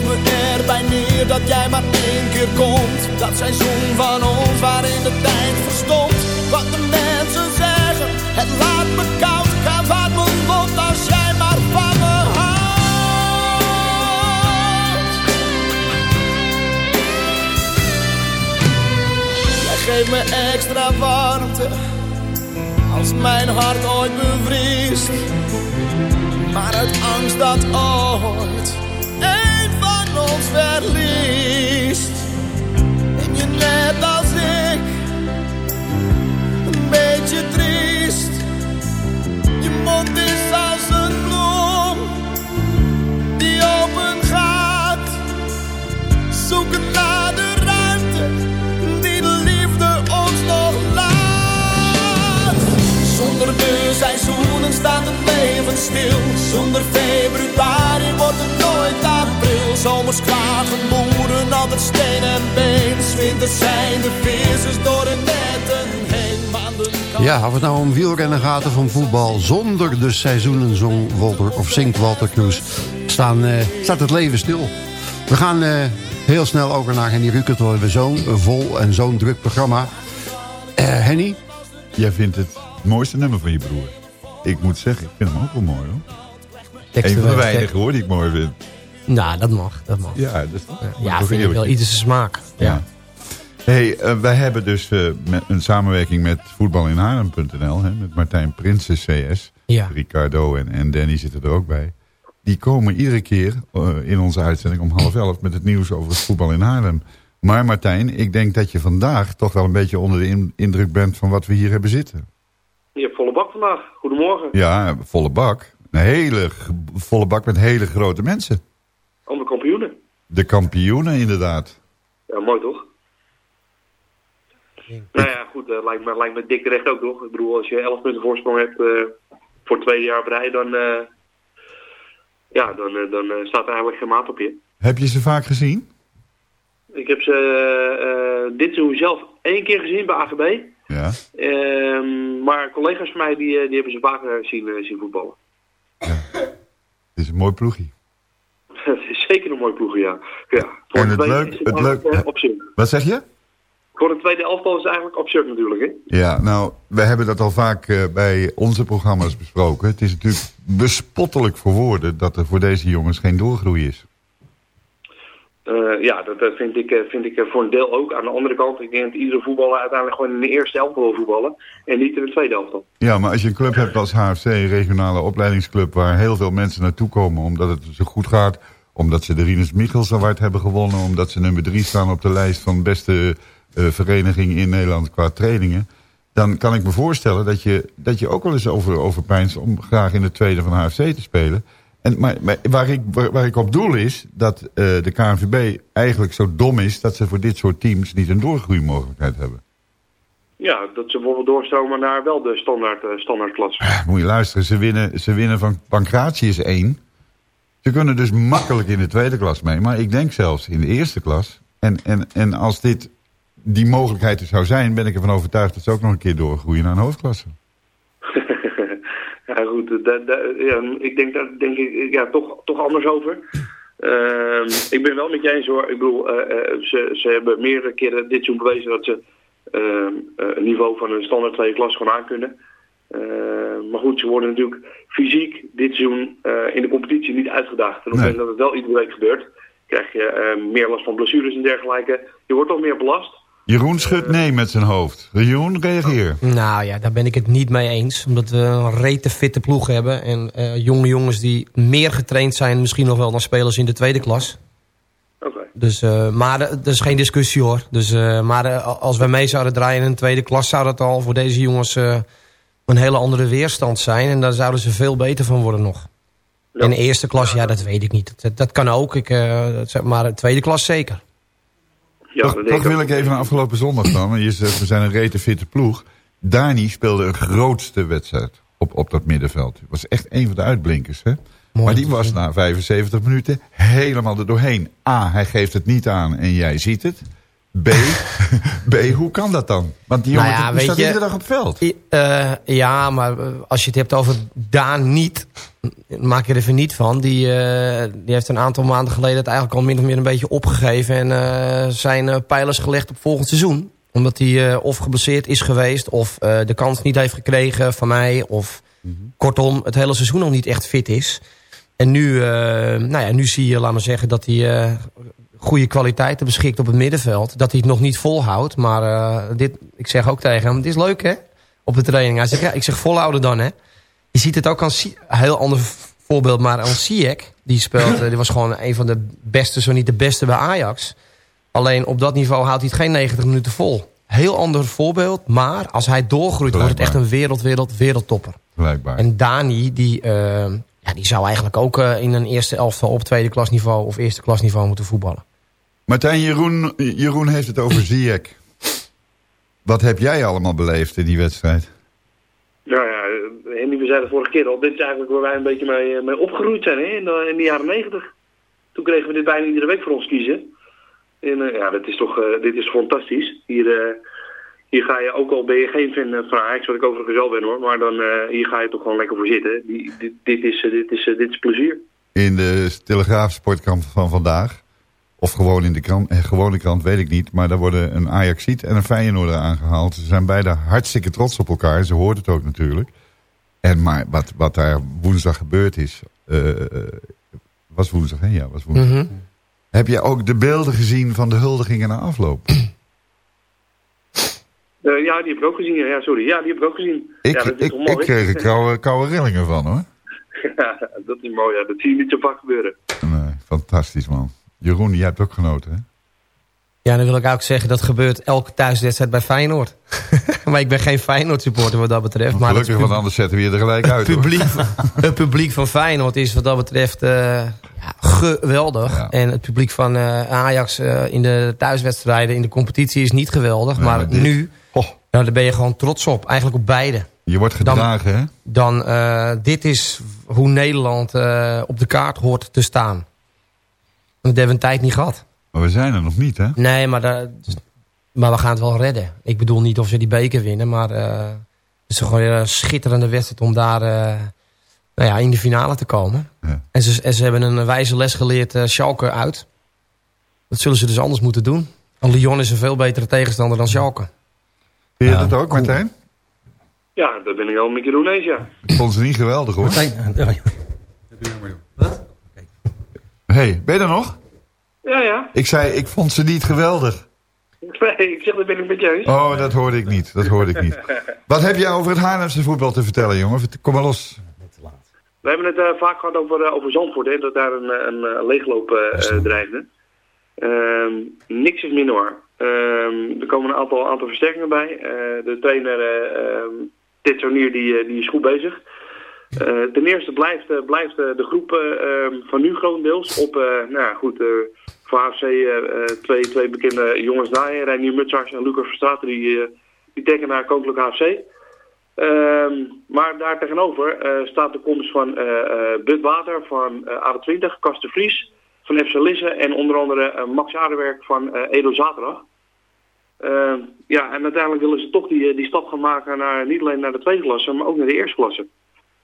S12: Me erbij neer dat jij maar één keer komt. Dat seizoen van ons waarin de tijd verstopt. Wat de mensen zeggen, het laat me koud. Ga mijn mond als jij maar van me houdt. Jij geeft me extra warmte. Als mijn hart ooit bevriest. Maar uit angst dat ooit verliest. En je net als ik, een beetje triest. Je mond is als een bloem die open gaat. Zoeken naar de ruimte die de liefde ons nog laat. Zonder de seizoenen staat het leven stil. Zonder februari wordt het nooit april. Zomers klagen altijd steen en been. Winters zijn de vissers door de netten heen. Maanden
S4: ja, of het nou om wielrennen gaat of om voetbal... zonder de seizoenen zong Walter, of zingt Walter Cruz... Staan, uh, staat het leven stil. We gaan uh, heel snel over naar Henny Rukert. We hebben zo'n vol en zo'n druk programma. Uh, Henny?
S6: Jij vindt het mooiste nummer van je broer. Ik moet zeggen, ik vind hem ook wel mooi hoor. Een van de weinigen hoor die ik mooi vind.
S10: Nou, dat mag. Dat mag.
S6: Ja, dat?
S10: Ja, ja vind ik wel. Ieders smaak. Ja.
S6: Hey, uh, wij hebben dus uh, met een samenwerking met voetbalinhaarlem.nl. Met Martijn Prinsen CS.
S10: Ja.
S6: Ricardo en, en Danny zitten er ook bij. Die komen iedere keer uh, in onze uitzending om half elf met het nieuws over het voetbal in Haarlem. Maar Martijn, ik denk dat je vandaag toch wel een beetje onder de indruk bent van wat we hier hebben zitten.
S8: Je hebt volle bak vandaag. Goedemorgen.
S6: Ja, volle bak. Een hele volle bak met hele grote mensen.
S8: Kampioenen.
S6: De kampioenen, inderdaad.
S8: Ja, mooi toch?
S13: Nou ja, goed, dat lijkt me, lijkt me dik terecht ook nog. Ik bedoel, als je 11 punten voorsprong hebt voor het tweede jaar op rij, dan, ja, dan, dan staat er eigenlijk geen maat op je.
S6: Heb je ze vaak gezien?
S13: Ik heb ze dit seizoen zelf één keer gezien bij AGB.
S6: Ja.
S13: Ehm, maar collega's van mij die, die hebben ze vaker zien, zien voetballen.
S6: Ja. Het is een mooi ploegje.
S13: Zeker een mooi ploeg, ja. ja.
S6: en het leuk... Het leuk wat zeg je?
S13: Voor een tweede elftal is het eigenlijk absurd natuurlijk, hè?
S6: Ja, nou, we hebben dat al vaak uh, bij onze programma's besproken. Het is natuurlijk bespottelijk voor woorden dat er voor deze jongens geen doorgroei is.
S13: Uh, ja, dat, dat, vind, ik, vind ik voor een deel ook. Aan de andere kant, ik denk dat iedere voetballer uiteindelijk gewoon in de eerste elftal wil voetballen. En niet in de tweede elftal.
S6: Ja, maar als je een club hebt als HFC, een regionale opleidingsclub... waar heel veel mensen naartoe komen omdat het zo goed gaat... omdat ze de Rinus Michels Award hebben gewonnen... omdat ze nummer drie staan op de lijst van beste uh, vereniging in Nederland qua trainingen... dan kan ik me voorstellen dat je, dat je ook wel eens over, overpijnst... om graag in de tweede van HFC te spelen... En, maar, waar, ik, waar, ik op doel is dat uh, de KNVB eigenlijk zo dom is... dat ze voor dit soort teams niet een doorgroeimogelijkheid hebben.
S13: Ja, dat ze bijvoorbeeld doorstromen naar wel de standaard, uh, standaardklas.
S6: Ah, moet je luisteren, ze winnen, ze winnen van Pancratius 1. Ze kunnen dus makkelijk in de tweede klas mee. Maar ik denk zelfs in de eerste klas. En, en, en als dit die mogelijkheid er zou zijn... ben ik ervan overtuigd dat ze ook nog een keer doorgroeien naar een hoofdklasse.
S13: Ja, goed. ja, ik denk daar denk ik, ja, toch, toch anders over. Uh, ik ben wel met jij eens hoor. Ik bedoel, uh, ze, ze hebben meerdere keren dit seizoen bewezen dat ze uh, een niveau van een standaard tweede klas gewoon aan kunnen. Ehm, maar goed, ze worden natuurlijk fysiek dit seizoen in de competitie niet uitgedaagd. En op het moment dat het wel iedere week gebeurt, krijg je meer last van blessures en dergelijke. Je wordt toch meer belast.
S6: Jeroen schudt nee met zijn hoofd. Jeroen, reageer.
S10: Nou ja, daar ben ik het niet mee eens. Omdat we een rete fitte ploeg hebben. En uh, jonge jongens die meer getraind zijn misschien nog wel dan spelers in de tweede klas.
S13: Oké.
S10: Dus, uh, maar dat is geen discussie hoor. Dus, uh, maar als wij mee zouden draaien in een tweede klas... zou dat al voor deze jongens een hele andere weerstand zijn. En daar zouden ze veel beter van worden nog. In de eerste klas, ja, dat weet ik niet. Dat, dat kan ook, ik, maar de tweede klas zeker.
S6: Ja, toch, toch wil ik even naar afgelopen zondag dan. Je zegt, we zijn een rete fitte ploeg. Dani speelde een grootste wedstrijd op, op dat middenveld. Het was echt een van de uitblinkers. Hè? maar die was na 75 minuten helemaal er doorheen. A, hij geeft het niet aan en jij ziet het. B, B hoe kan dat dan? Want die jongen nou ja, staat iedere dag op veld.
S10: Uh, ja, maar als je het hebt over Daan niet... maak je er even niet van. Die, uh, die heeft een aantal maanden geleden het eigenlijk al min of meer een beetje opgegeven... en uh, zijn pijlers gelegd op volgend seizoen. Omdat hij of geblesseerd is geweest... of de kans niet heeft gekregen van mij... of mm -hmm. kortom het hele seizoen nog niet echt fit is... En nu, nou ja, nu zie je, laat maar zeggen, dat hij goede kwaliteiten beschikt op het middenveld. Dat hij het nog niet volhoudt. Maar uh, dit, ik zeg ook tegen hem, het is leuk hè, op de training. Hij zegt, ja, ik zeg volhouden dan hè. Je ziet het ook aan, een heel ander voorbeeld, maar aan Siek. Die speelt, uh, die was gewoon een van de beste, zo niet de beste bij Ajax. Alleen op dat niveau houdt hij het geen 90 minuten vol. Heel ander voorbeeld, maar als hij doorgroeit wordt het echt een wereld, wereld, wereldtopper.
S6: Blijkbaar.
S10: En Dani, die, uh, ja, die zou eigenlijk ook in een eerste elftal op tweede klasniveau of eerste klasniveau moeten voetballen.
S6: Martijn, Jeroen, Jeroen heeft het over Ziyech. Wat heb jij allemaal beleefd in die wedstrijd?
S13: Nou ja, Henny, we zeiden vorige keer al, dit is eigenlijk waar wij een beetje mee, eh, mee opgegroeid zijn hè? In, de, in de jaren negentig. Toen kregen we dit bijna iedere week voor ons kiezen. En uh, ja, dit is toch uh, dit is fantastisch. Hier, uh, hier ga je, ook al ben je geen fan van Ajax, wat ik overigens wel ben hoor, maar dan hier ga je toch gewoon lekker voor zitten. Die, dit, dit, is, dit, is, dit is plezier.
S6: In de Telegraaf Sportkamp van vandaag of gewoon in de krant, eh, gewone krant, weet ik niet. Maar daar worden een Ajaxiet en een Feyenoorder aangehaald. Ze zijn beide hartstikke trots op elkaar. Ze hoort het ook natuurlijk. En maar wat, wat daar woensdag gebeurd is... Uh, was woensdag, hè? Ja, was woensdag. Mhm. Heb je ook de beelden gezien van de huldigingen na afloop? Uh,
S13: ja, die heb ik ook gezien. Ja, sorry. Ja, die heb ik ook gezien.
S6: Ik,
S13: ja,
S6: ik, ik kreeg er koude, koude rillingen van, hoor.
S13: ja, dat is mooi. Ja. Dat zie je niet zo vaak gebeuren.
S6: Nee, fantastisch, man. Jeroen, jij hebt ook genoten, hè?
S10: Ja, dan wil ik ook zeggen, dat gebeurt elke thuiswedstrijd bij Feyenoord. maar ik ben geen Feyenoord supporter wat dat betreft.
S6: Maar gelukkig, want anders zetten we je er gelijk uit.
S10: Het publiek, het publiek van Feyenoord is wat dat betreft uh, ja, geweldig. Ja. En het publiek van uh, Ajax uh, in de thuiswedstrijden in de competitie is niet geweldig. Ja, maar nu, oh. nou, daar ben je gewoon trots op. Eigenlijk op beide.
S6: Je wordt gedragen, hè?
S10: Dan, dit is hoe Nederland op de kaart hoort te staan. Dat hebben we een tijd niet gehad.
S6: Maar we zijn er nog niet, hè?
S10: Nee, maar, daar, maar we gaan het wel redden. Ik bedoel niet of ze die beker winnen, maar uh, het is gewoon een schitterende wedstrijd om daar uh, nou ja, in de finale te komen. Ja. En, ze, en ze hebben een wijze les geleerd uh, Schalke uit. Dat zullen ze dus anders moeten doen. Want Lyon is een veel betere tegenstander dan Schalke.
S6: Vind je ja, dat ook, cool. Martijn?
S13: Ja, dat ben ik al met Jeroen ja.
S6: Ik vond ze niet geweldig, hoor. Martijn, Wat? Hey, ben je er nog?
S13: Ja, ja.
S6: Ik zei, ik vond ze niet geweldig.
S13: Nee, ik zeg, dat ben ik met je
S6: Oh, dat hoorde ik niet. Dat hoorde ik niet. Wat heb jij over het Haarlemse voetbal te vertellen, jongen? Kom maar los.
S13: We hebben het uh, vaak gehad over, uh, over Zandvoort, hè, dat daar een, een, een leegloop uh, dreigde. Ehm, niks is minor. Ehm, er komen een aantal, aantal versterkingen bij. de trainer uh, Tit Sonier die, die is goed bezig. Uh, ten eerste blijft, uh, blijft uh, de groep van nu grotendeels op, nou goed, voor AFC twee, twee bekende jongens naaien. Reinier Mutsars en Lucas Verstraten, die, die trekken naar Koninklijk AFC. Ehm, maar daar tegenover staat de komst van Bud Water van AD20, Kasten Vries van FC Lisse en onder andere Max Aardewerk van Edo Zaterdag. Ehm, ja, en uiteindelijk willen ze toch die, die stap gaan maken naar niet alleen naar de tweede klasse, maar ook naar de eerste klasse.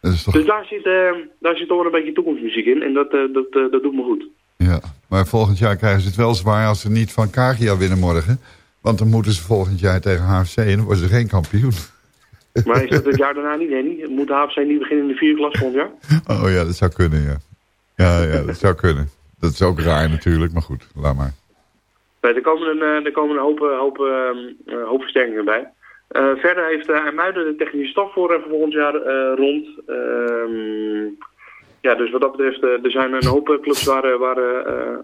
S6: Toch...
S13: Dus daar zit, uh, daar zit toch een beetje toekomstmuziek in. En dat, uh, dat, uh, dat doet me goed.
S6: Ja, maar volgend jaar krijgen ze het wel zwaar als ze niet van Kagia winnen morgen. Want dan moeten ze volgend jaar tegen HFC en dan worden ze geen kampioen.
S13: Maar is dat het jaar daarna niet, Henny? Moet de HFC niet beginnen in de vierde klas volgend jaar?
S6: Oh ja, dat zou kunnen, ja. Ja, ja dat zou kunnen. Dat is ook raar natuurlijk, maar goed, laat maar.
S13: Nee, er komen een, er komen een hoop, hoop, uh, hoop versterkingen bij. Uh, verder heeft uh, Muiden de technische staf voor uh, volgend jaar rond. Ehm, ja, dus wat dat betreft, er zijn een hoop clubs waar, waar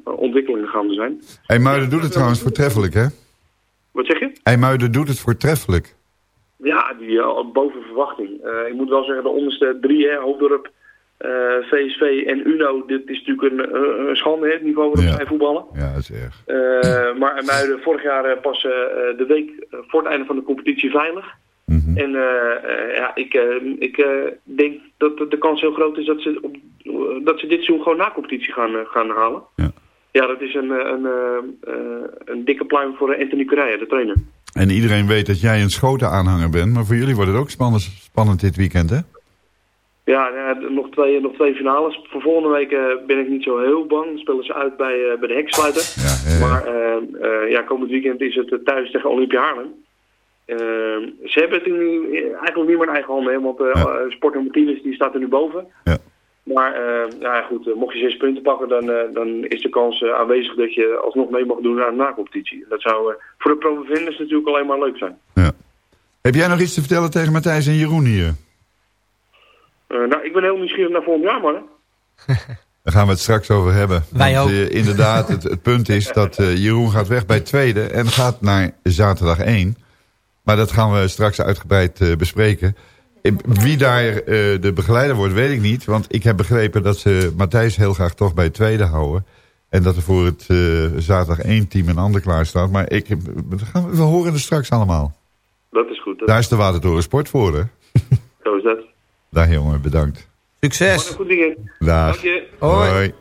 S13: ontwikkelingen gaande zijn.
S6: IJmuiden doet het trouwens voortreffelijk, hè?
S13: Wat zeg je?
S6: IJmuiden doet het voortreffelijk.
S13: Ja, die, boven verwachting. ik moet wel zeggen, de onderste drie, hè, Hoofddorp, VSV en UNO, dit is natuurlijk een, een schande, het niveau waarop ja. zij voetballen.
S6: Ja, dat is erg.
S13: Uh, maar Muiden vorig jaar pas de week voor het einde van de competitie veilig. Mm -hmm. En ja, ik, ik denk dat de kans heel groot is dat ze, op, dat ze dit seizoen gewoon na competitie gaan, gaan halen.
S6: Ja.
S13: ja, dat is een, een, een dikke pluim voor Anthony Correa, de trainer.
S6: En iedereen weet dat jij een schoten aanhanger bent, maar voor jullie wordt het ook spannend, spannend dit weekend, hè?
S13: Ja, nog, twee, nog twee finales. Voor volgende week uh, ben ik niet zo heel bang. Dan spelen ze uit bij, uh, bij de heksluiter.
S6: Ja.
S13: Maar uh, ja, komend weekend is het thuis tegen Olympia Haarlem. ze hebben het nu eigenlijk niet meer in eigen handen. Want ja. Sport Martinez die staat er nu boven.
S6: Ja.
S13: Maar ja, goed, mocht je zes punten pakken, dan, dan is de kans aanwezig dat je alsnog mee mag doen aan de nacompetitie. Dat zou voor de promovendus natuurlijk alleen maar leuk zijn.
S6: Ja. Heb jij nog iets te vertellen tegen Matthijs en Jeroen hier?
S13: Uh, nou, ik ben heel nieuwsgierig naar volgend jaar, man.
S6: Daar gaan we het straks over hebben.
S10: Wij
S6: Want, uh, inderdaad, het, het, punt is dat uh, Jeroen gaat weg bij tweede en gaat naar zaterdag 1. Maar dat gaan we straks uitgebreid bespreken. Wie daar de begeleider wordt, weet ik niet. Want ik heb begrepen dat ze Matthijs heel graag toch bij tweede houden. En dat er voor het zaterdag 1 team een ander klaar staat. Maar ik, we, we horen het straks allemaal.
S13: Dat is goed. Dat
S6: daar is de Watertoren Sport voor, hè?
S13: Zo is dat.
S6: Dag jongen, bedankt.
S10: Succes.
S13: Een goed weekend.
S6: Dag.
S13: Dank je.
S10: Hoi.
S6: Hoi.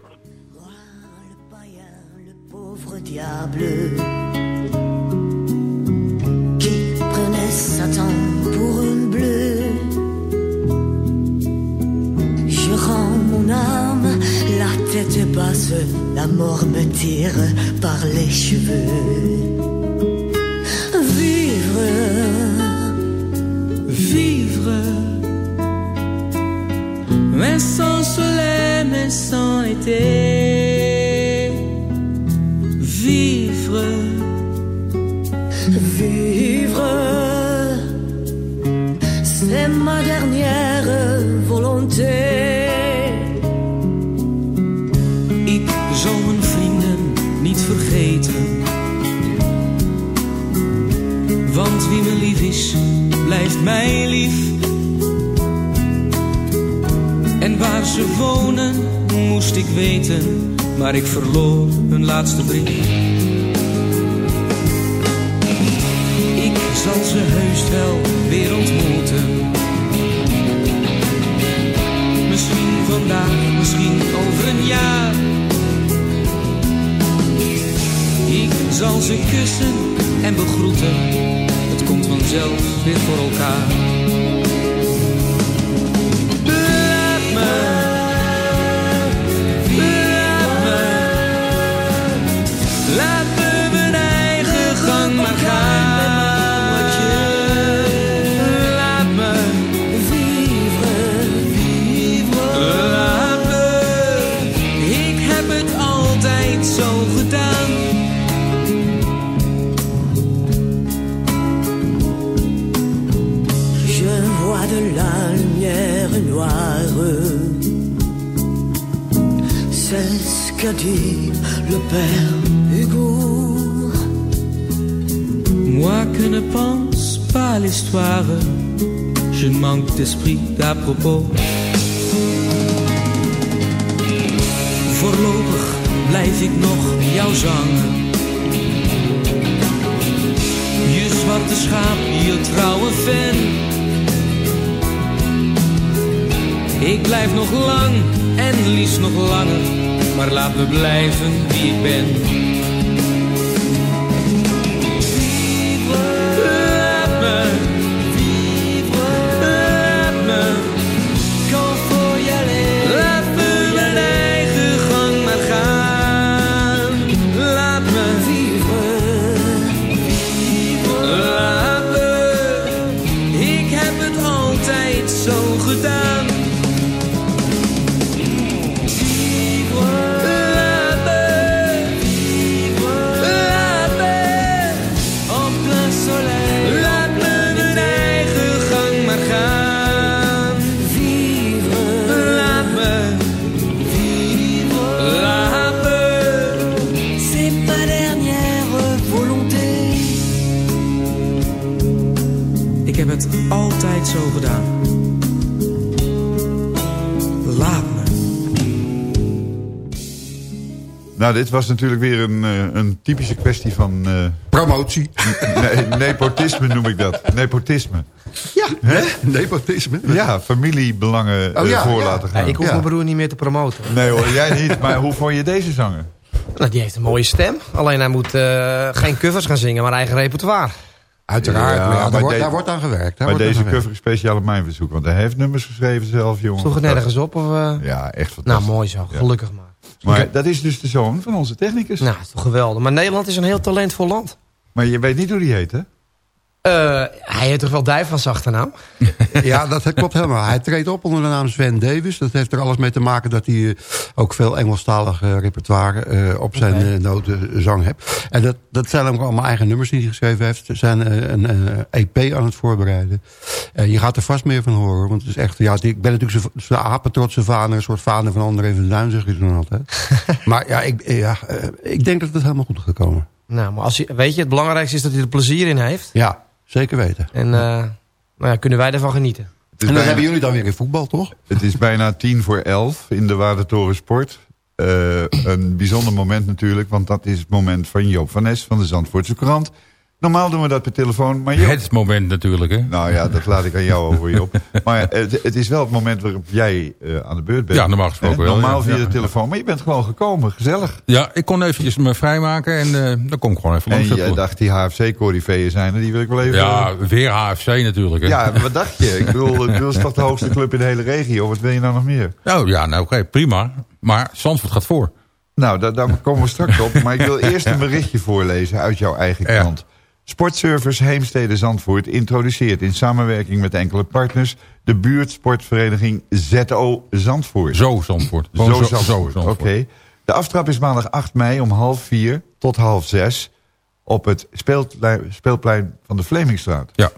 S7: Qui prenait Satan pour un bleu Je rends mon âme la tête basse La mort me tire par les cheveux
S9: moest ik weten, maar ik verloor hun laatste brief. Blijf ik nog jou zangen. Je zwarte schaap, je trouwe fan. Ik blijf nog lang en liefst nog langer, maar laat me blijven wie ik ben.
S6: Nou, dit was natuurlijk weer een, eh, een typische kwestie van... eh,
S4: Promotie.
S6: Nee, nepotisme noem ik dat. Nepotisme.
S4: Ja,
S6: Hè?
S4: nepotisme.
S6: Ja, familiebelangen
S4: Oh,
S6: eh,
S4: ja,
S6: voor
S4: ja.
S6: laten gaan.
S10: Ja, ik hoef mijn broer niet meer te promoten.
S6: Nee hoor, jij niet. Maar hoe vond je deze zanger?
S10: Nou, die heeft een mooie stem. Alleen hij moet eh, geen covers gaan zingen, maar eigen repertoire.
S4: Uiteraard, maar ja, daar, wordt, daar wordt aan gewerkt. Daar
S6: maar
S4: wordt
S6: deze cover is speciaal op mijn verzoek. Want hij heeft nummers geschreven zelf, jongen.
S10: Sloeg het nergens op? Of, eh?
S6: Ja, echt fantastisch.
S10: Nou, mooi zo.
S6: Ja.
S10: Gelukkig maar.
S6: Maar dat is dus de zoon van onze technicus.
S10: Nou, is toch geweldig. Maar Nederland is een heel talentvol land.
S6: Maar je weet niet hoe die heet, hè?
S10: Eh, hij heeft toch wel duif van zijn achternaam?
S4: Ja, dat klopt helemaal. Hij treedt op onder de naam Sven Davis. Dat heeft er alles mee te maken dat hij eh, ook veel Engelstalig repertoire eh, op zijn
S10: Oké.
S4: eh, notenzang heeft. En dat, dat zijn ook allemaal eigen nummers die hij geschreven heeft. Ze zijn een EP aan het voorbereiden. Eh, je gaat er vast meer van horen. Want het is echt, ja, ik ben natuurlijk zo'n zo apetrotse vader. Een soort vader van André van Duin, zeg je dan altijd. maar ja ik, ja, ik denk dat het helemaal goed is gekomen.
S10: Nou, maar als je, weet je, het belangrijkste is dat hij er plezier in heeft.
S4: Ja, zeker weten.
S10: En eh, nou ja, kunnen wij ervan genieten.
S4: En dan
S6: bijna,
S4: hebben jullie dan weer in voetbal, toch?
S6: het is bijna tien voor elf in de Wadertoren Sport. Eh, een bijzonder moment natuurlijk, want dat is het moment van Joop van Nes van de Zandvoortse Krant. Normaal doen we dat per telefoon, maar Joop...
S14: Het moment natuurlijk, hè?
S6: Nou ja, dat laat ik aan jou over, Joop. Maar het, het is wel het moment waarop jij eh, aan de beurt bent.
S14: Ja, normaal gesproken wel,
S6: Normaal via
S14: Ja.
S6: de telefoon, maar je bent gewoon gekomen, gezellig.
S14: Ja, ik kon eventjes me vrijmaken en eh, dan kom ik gewoon even
S6: En
S14: langs.
S6: je dacht, die HFC-corriveeën zijn er, die wil ik wel even...
S14: Ja, weer HFC natuurlijk. Hè?
S6: Ja, wat dacht je? Ik bedoel, het is toch de hoogste club in de hele regio. Wat wil je nou nog meer?
S14: Oh, ja, nou oké, prima. Maar Zandvoort gaat voor.
S6: Nou, daar, daar komen we straks op. Maar ik wil eerst een berichtje voorlezen uit jouw eigen
S14: Ja.
S6: krant. Sportservice Heemstede Zandvoort introduceert in samenwerking met enkele partners... de buurtsportvereniging ZO Zandvoort.
S14: Zo Zandvoort.
S6: Zo,
S14: Gewoon
S6: Zandvoort. Oké. De aftrap is maandag 8 mei om half vier tot half zes... op het speelplein, speelplein van de Vlemingstraat.
S14: Ja.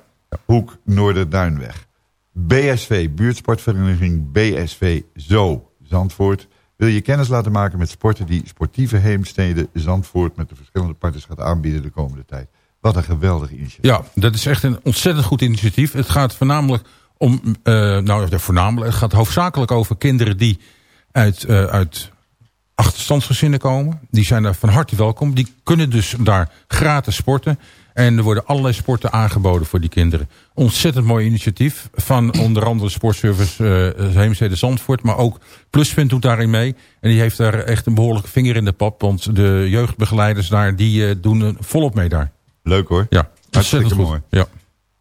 S6: Hoek Noorderduinweg. BSV, buurtsportvereniging BSV Zo Zandvoort... wil je kennis laten maken met sporten die sportieve heemsteden Zandvoort... met de verschillende partners gaat aanbieden de komende tijd. Wat een geweldig initiatief.
S14: Ja, dat is echt een ontzettend goed initiatief. Het gaat voornamelijk om, uh, nou voornamelijk, het gaat hoofdzakelijk over kinderen die uit, uh, uit achterstandsgezinnen komen. Die zijn daar van harte welkom. Die kunnen dus daar gratis sporten. En er worden allerlei sporten aangeboden voor die kinderen. Ontzettend mooi initiatief van onder andere sportservice uh, Heemstede Zandvoort. Maar ook Pluspunt doet daarin mee. En die heeft daar echt een behoorlijke vinger in de pap. Want de jeugdbegeleiders daar, die uh, doen volop mee daar.
S6: Leuk hoor.
S14: Ja,
S6: hartstikke mooi.
S14: Ja.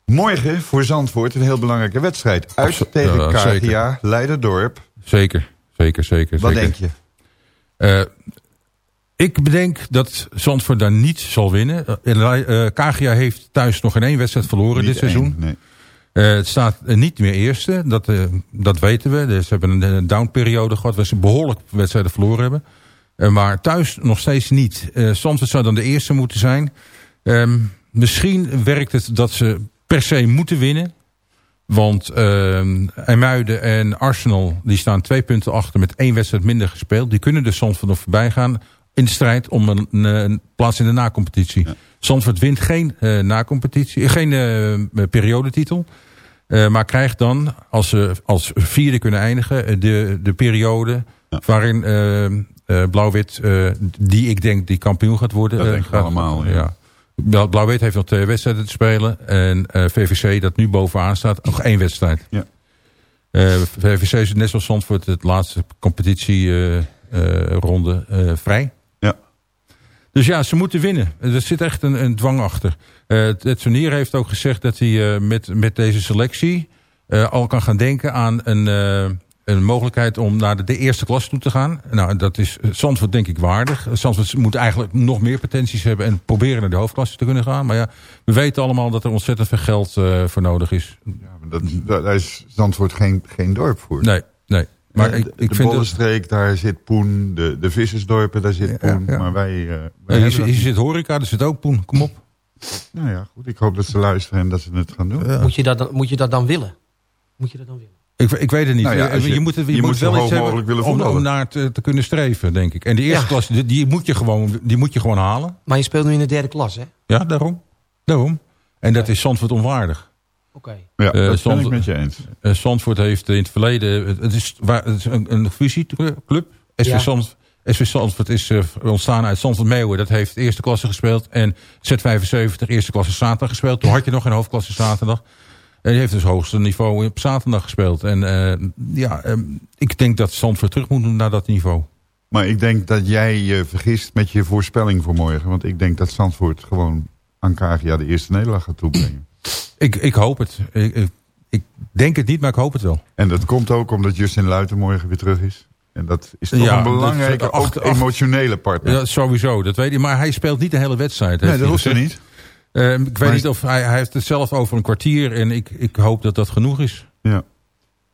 S6: Morgen voor Zandvoort een heel belangrijke wedstrijd. Uit tegen uh, KGA Leiderdorp.
S14: Zeker, zeker, zeker.
S6: Wat
S14: zeker.
S6: denk je?
S14: Uh, ik bedenk dat Zandvoort daar niet zal winnen. Uh, KGA heeft thuis nog geen één wedstrijd verloren
S6: niet
S14: dit seizoen.
S6: Één, nee.
S14: uh, het staat niet meer eerste, dat, uh, dat weten we. Dus ze hebben een, downperiode gehad waar ze behoorlijk wedstrijden verloren hebben. maar thuis nog steeds niet. Zandvoort zou dan de eerste moeten zijn. Um, misschien werkt het dat ze per se moeten winnen. Want uh, IJmuiden en Arsenal die staan twee punten achter met één wedstrijd minder gespeeld. Die kunnen dus Zandvoort nog voorbij gaan in de strijd om een, een plaats in de nacompetitie. Ja. Zandvoort wint geen uh, nacompetitie, geen uh, periodetitel. Uh, maar krijgt dan, als ze als vierde kunnen eindigen, de, de periode ja. waarin Blauw-Wit, die ik denk die kampioen gaat worden.
S6: Dat denk ik
S14: gaat,
S6: allemaal, ja.
S14: ja. Blauw-Wit heeft nog twee wedstrijden te spelen. En VVC, dat nu bovenaan staat, nog één wedstrijd.
S6: Ja.
S14: VVC is net zoals Zandvoort het laatste competitieronde vrij.
S6: Ja.
S14: Dus ja, ze moeten winnen. Er zit echt een, een dwang achter. Uh, het turnier heeft ook gezegd dat hij uh, met, met deze selectie uh, al kan gaan denken aan een, een mogelijkheid om naar de, de, eerste klas toe te gaan. Nou, dat is Zandvoort denk ik waardig. Zandvoort moet eigenlijk nog meer potenties hebben en proberen naar de hoofdklasse te kunnen gaan. Maar ja, we weten allemaal dat er ontzettend veel geld voor nodig is.
S6: Ja, maar dat, daar is Zandvoort geen, geen dorp voor.
S14: Nee, nee. Maar
S6: de,
S14: ik, ik
S6: de
S14: vind
S6: Bollenstreek, het... daar zit Poen. De, de Vissersdorpen, daar zit Poen. Ja, ja. Maar wij... Uh, wij
S14: ja, hier, hier zit horeca, daar zit ook Poen. Kom op.
S6: Nou ja, goed. Ik hoop dat ze luisteren en dat ze het gaan doen.
S10: Ja. Moet, je dat dan, moet je dat dan willen? Moet je dat dan willen?
S14: Ik, ik weet het niet.
S6: Nou ja,
S14: je, je, moet, het, je,
S6: je
S14: moet,
S6: moet
S14: wel
S6: zo
S14: iets hebben
S6: mogelijk willen
S14: om, om naar te, te, kunnen streven, denk ik. En de eerste
S10: Ja.
S14: klas, die, die, moet je gewoon, die moet je gewoon halen.
S10: Maar je speelt nu in de derde klas, hè?
S14: Ja, daarom. daarom. En dat is Zandvoort onwaardig.
S10: Oké.
S6: Ja,
S14: Eh,
S6: dat ben ik met je eens.
S14: Eh, Zandvoort heeft in het verleden... Het is, waar, het is een, een fusieclub. SV,
S10: Ja.
S14: Zand, SV Zandvoort is eh, ontstaan uit Zandvoort Meeuwen. Dat heeft eerste klasse gespeeld. En Z75 eerste klasse zaterdag gespeeld. Toen had je nog geen hoofdklasse zaterdag. En die heeft dus hoogste niveau op zaterdag gespeeld. En eh, ja, eh, ik denk dat Zandvoort terug moet naar dat niveau.
S6: Maar ik denk dat jij je vergist met je voorspelling voor morgen. Want ik denk dat Zandvoort gewoon aan KGA de eerste nederlaag gaat toebrengen.
S14: Ik, ik hoop het. Ik, ik, ik denk het niet, maar ik hoop het wel.
S6: En dat komt ook omdat Justin Luiten morgen weer terug is. En dat is toch
S14: Ja,
S6: een belangrijke,
S14: dat-
S6: ook
S14: acht-
S6: emotionele partner.
S14: Ja, sowieso, dat weet ik. Maar hij speelt niet de hele wedstrijd.
S6: nee, dat hoeft
S14: gezegd.
S6: niet.
S14: Eh, ik weet
S6: Maar-
S14: niet of hij, hij heeft het zelf over een kwartier en ik, ik hoop dat dat genoeg is.
S6: Ja.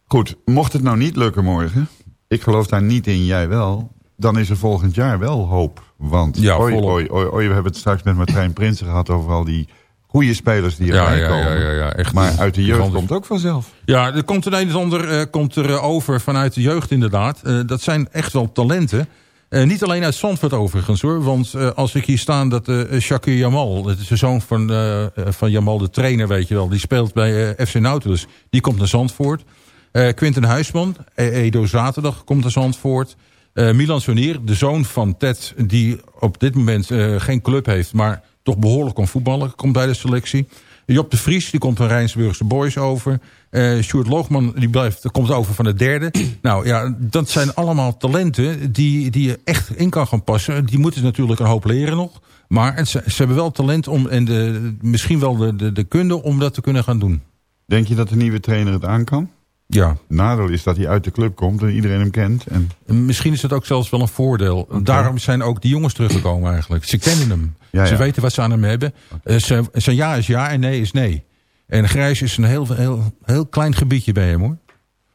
S6: Goed, mocht het nou niet lukken morgen, ik geloof daar niet in, jij wel, dan is er volgend jaar wel hoop. Want
S14: Ja,
S6: oi, oi, oi, oi, we hebben het straks met Martijn Prinsen gehad over al die goede spelers die
S14: Ja,
S6: erbij
S14: ja,
S6: komen.
S14: ja, ja, ja, echt
S6: maar uit de jeugd komt ook vanzelf.
S14: Ja, er komt een een en ander eh, komt er eh, over vanuit de jeugd inderdaad. Eh, dat zijn echt wel talenten. Eh, niet alleen uit Zandvoort overigens hoor. Want eh, als ik hier staan dat eh Shakir Jamal, dat is de zoon van, van Jamal de trainer weet je wel. Die speelt bij FC Nautilus. Die komt naar Zandvoort. Quinten Huisman, eh, Edo Zaterdag komt naar Zandvoort. Milan Sonier, de zoon van Ted, die op dit moment geen club heeft, maar toch behoorlijk kan voetballen, komt bij de selectie. Job de Vries, die komt van Rijnsburgse Boys over. Eh Sjoerd Loogman, die blijft, komt over van de derde. nou ja, dat zijn allemaal talenten die, die je echt in kan gaan passen. Die moeten natuurlijk een hoop leren nog. Maar ze hebben wel talent om, en de, misschien wel de, de, de kunde om dat te kunnen gaan doen.
S6: Denk je dat de nieuwe trainer het aan kan?
S14: Ja.
S6: Nadeel is dat hij uit de club komt en iedereen hem kent. En
S14: Misschien is het ook zelfs wel een voordeel. Daarom zijn ook die jongens teruggekomen eigenlijk. Ze kennen hem.
S6: Ja,
S14: Ze
S6: ja.
S14: weten wat ze aan hem hebben. Eh, Zijn ja is ja en nee is nee. En grijs is een heel, heel, heel klein gebiedje bij hem hoor.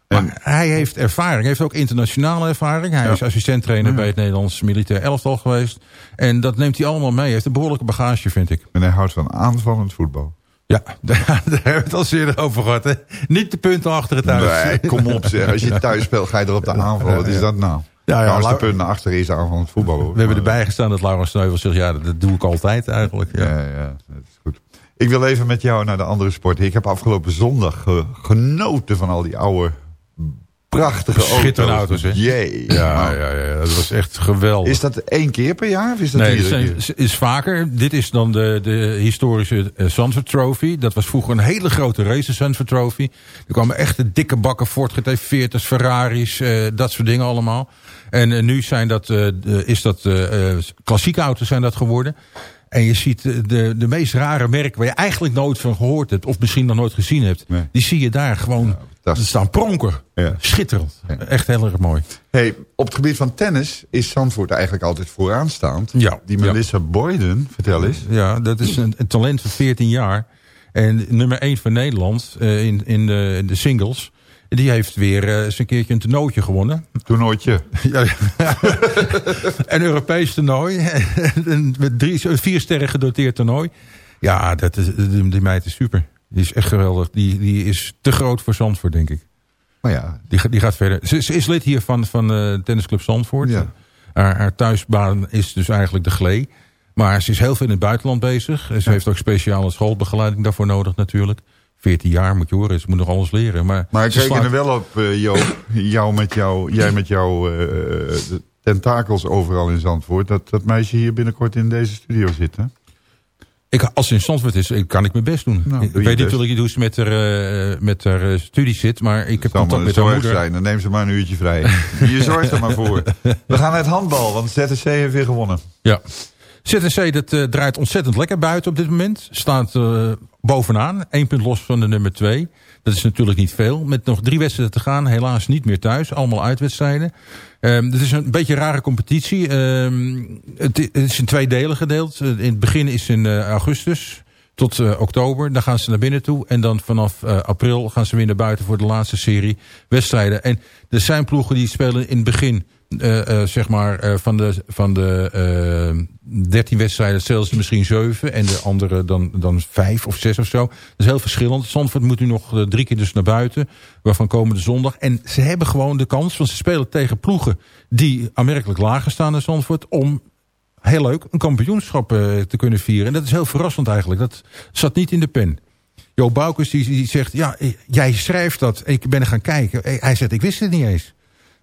S14: Maar hij heeft ervaring. Hij heeft ook internationale ervaring. Hij
S6: Ja.
S14: is assistenttrainer bij het Nederlands militair elftal geweest. En dat neemt hij allemaal mee. Hij heeft een behoorlijke bagage vind ik.
S6: En hij houdt van aanvallend voetbal.
S14: Ja, daar hebben we het al eerder over gehad. Hè? Niet de punten achter het huis.
S6: Nee, kom op zeg. Als je thuis speelt, ga je er op de aanval. Wat is dat nou? Ja, ja, Trouwens, de punt naar achter is aan van het voetbal. Hoor.
S14: We hebben erbij gestaan dat Laurens Sneuvel zegt... ja, dat doe ik altijd eigenlijk. Ja,
S6: ja, ja dat is goed. Ik wil even met jou naar de andere sport. Ik heb afgelopen zondag genoten van al die oude prachtige
S14: Schitterende auto's.
S6: auto's Jee.
S14: Ja, ja, ja, dat was echt geweldig.
S6: Is dat één keer per jaar? Of is dat
S14: nee, het is, is vaker. Dit is dan de, de historische uh, Zandvoort Trophy. Dat was vroeger een hele grote race, de Trophy. Er kwamen echt de dikke bakken Ford GT40's, Ferraris, uh, dat soort dingen allemaal. En uh, nu zijn dat, is dat klassieke auto's zijn dat geworden. En je ziet de, de meest rare merken waar je eigenlijk nooit van gehoord hebt... of misschien nog nooit gezien hebt... die zie je daar gewoon er staan pronker. Ja. Schitterend. Echt heel erg mooi.
S6: Hey, op het gebied van tennis is Zandvoort eigenlijk altijd vooraanstaand. Ja. Die Melissa Boyden, vertel eens.
S14: Ja, dat is een, een, talent van 14 jaar. En nummer 1 van Nederland uh, in, in, de, in de singles. Die heeft weer uh, eens een keertje een toernooitje gewonnen.
S6: Toernooitje? Ja.
S14: een Europees toernooi. met drie, vier sterren gedoteerd toernooi. Ja, dat is, die meid is super. Die is echt geweldig. Die, die is te groot voor Zandvoort, denk ik.
S6: Maar ja.
S14: Die, die gaat verder. Ze, ze is lid hier van, van uh, tennisclub Zandvoort. Ja. Haar, haar thuisbaan is dus eigenlijk de Glee. Maar ze is heel veel in het buitenland bezig. Ze heeft ook speciale schoolbegeleiding daarvoor nodig natuurlijk. 14 jaar moet je horen, ze moet nog alles leren. Maar,
S6: maar ik reken er wel op, uh, jou met jou, jij met jouw uh, tentakels overal in Zandvoort... Dat, dat meisje hier binnenkort in deze studio zit, hè?
S14: Ik, als ze in Zandvoort is, kan ik mijn best doen. Nou, ik weet natuurlijk niet hoe ze met haar, uh, met haar uh, studie zit, maar ik heb contact met haar moeder.
S6: Zijn. Dan neem ze maar een uurtje vrij. je zorgt er maar voor. We gaan naar het handbal, want ZTC heeft weer gewonnen.
S14: Ja. ZTC dat, uh, draait ontzettend lekker buiten op dit moment. Staat uh, bovenaan, één punt los van de nummer twee. Dat is natuurlijk niet veel. Met nog drie wedstrijden te gaan, helaas niet meer thuis. Allemaal uitwedstrijden. Um, het is een beetje een rare competitie. Um, het, is in twee delen gedeeld. In het begin is in uh, augustus tot oktober. Dan gaan ze naar binnen toe. En dan vanaf april gaan ze weer naar buiten voor de laatste serie wedstrijden. En er zijn ploegen die spelen in het begin zeg maar, uh, van de, van de 13 wedstrijden stellen ze misschien 7 en de andere dan, dan 5 of 6 of zo. Dat is heel verschillend. Zandvoort moet nu nog drie keer dus naar buiten, waarvan komende zondag. En ze hebben gewoon de kans, want ze spelen tegen ploegen die aanmerkelijk lager staan dan Zandvoort, om heel leuk een kampioenschap te kunnen vieren. En dat is heel verrassend eigenlijk. Dat zat niet in de pen. Jo Boukers die, die zegt, ja, jij schrijft dat. Ik ben er gaan kijken. Hij zegt, ik wist het niet eens.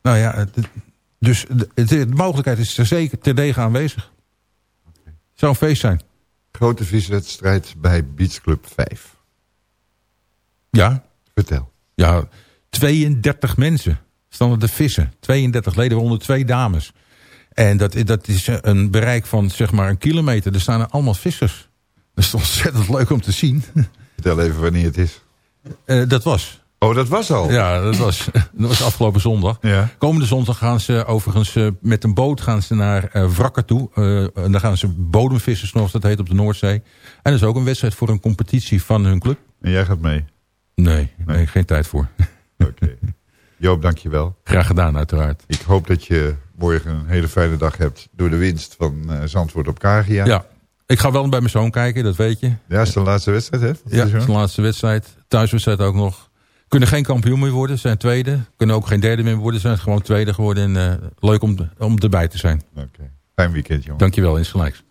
S14: Nou ja, dus de, de, mogelijkheid is er zeker ter degen aanwezig. Okay. Zou een feest zijn.
S6: Grote viswedstrijd bij Beach Club 5.
S14: Ja.
S6: Vertel.
S14: Ja, 32 mensen stonden te vissen. 32 leden, waaronder twee dames. En dat, dat is een bereik van zeg maar een kilometer. Er staan er allemaal vissers. Dat is ontzettend leuk om te zien.
S6: Vertel even wanneer het is.
S14: Uh, dat was
S6: Oh, dat was al?
S14: Ja, dat was, dat was afgelopen zondag. Ja. Komende zondag gaan ze overigens uh, met een boot gaan ze naar uh, Wrakker toe. Uh, en dan gaan ze bodemvissen, zoals dat heet, op de Noordzee. En dat is ook een wedstrijd voor een competitie van hun club.
S6: En jij gaat mee?
S14: Nee, nee. nee geen tijd voor.
S6: Oké. Okay. Joop, dankjewel.
S14: Graag gedaan, uiteraard.
S6: Ik hoop dat je morgen een hele fijne dag hebt door de winst van Zandvoort op Kagia.
S14: Ja, ik ga wel bij mijn zoon kijken, dat weet je.
S6: Ja, is de laatste wedstrijd, hè?
S14: Ja, is de laatste wedstrijd. Thuiswedstrijd ook nog. Kunnen geen kampioen meer worden, zijn tweede. Kunnen ook geen derde meer worden, zijn gewoon tweede geworden. En uh, leuk om, om erbij te zijn.
S6: Oké, okay. fijn weekend jongen.
S14: Dankjewel, insgelijks.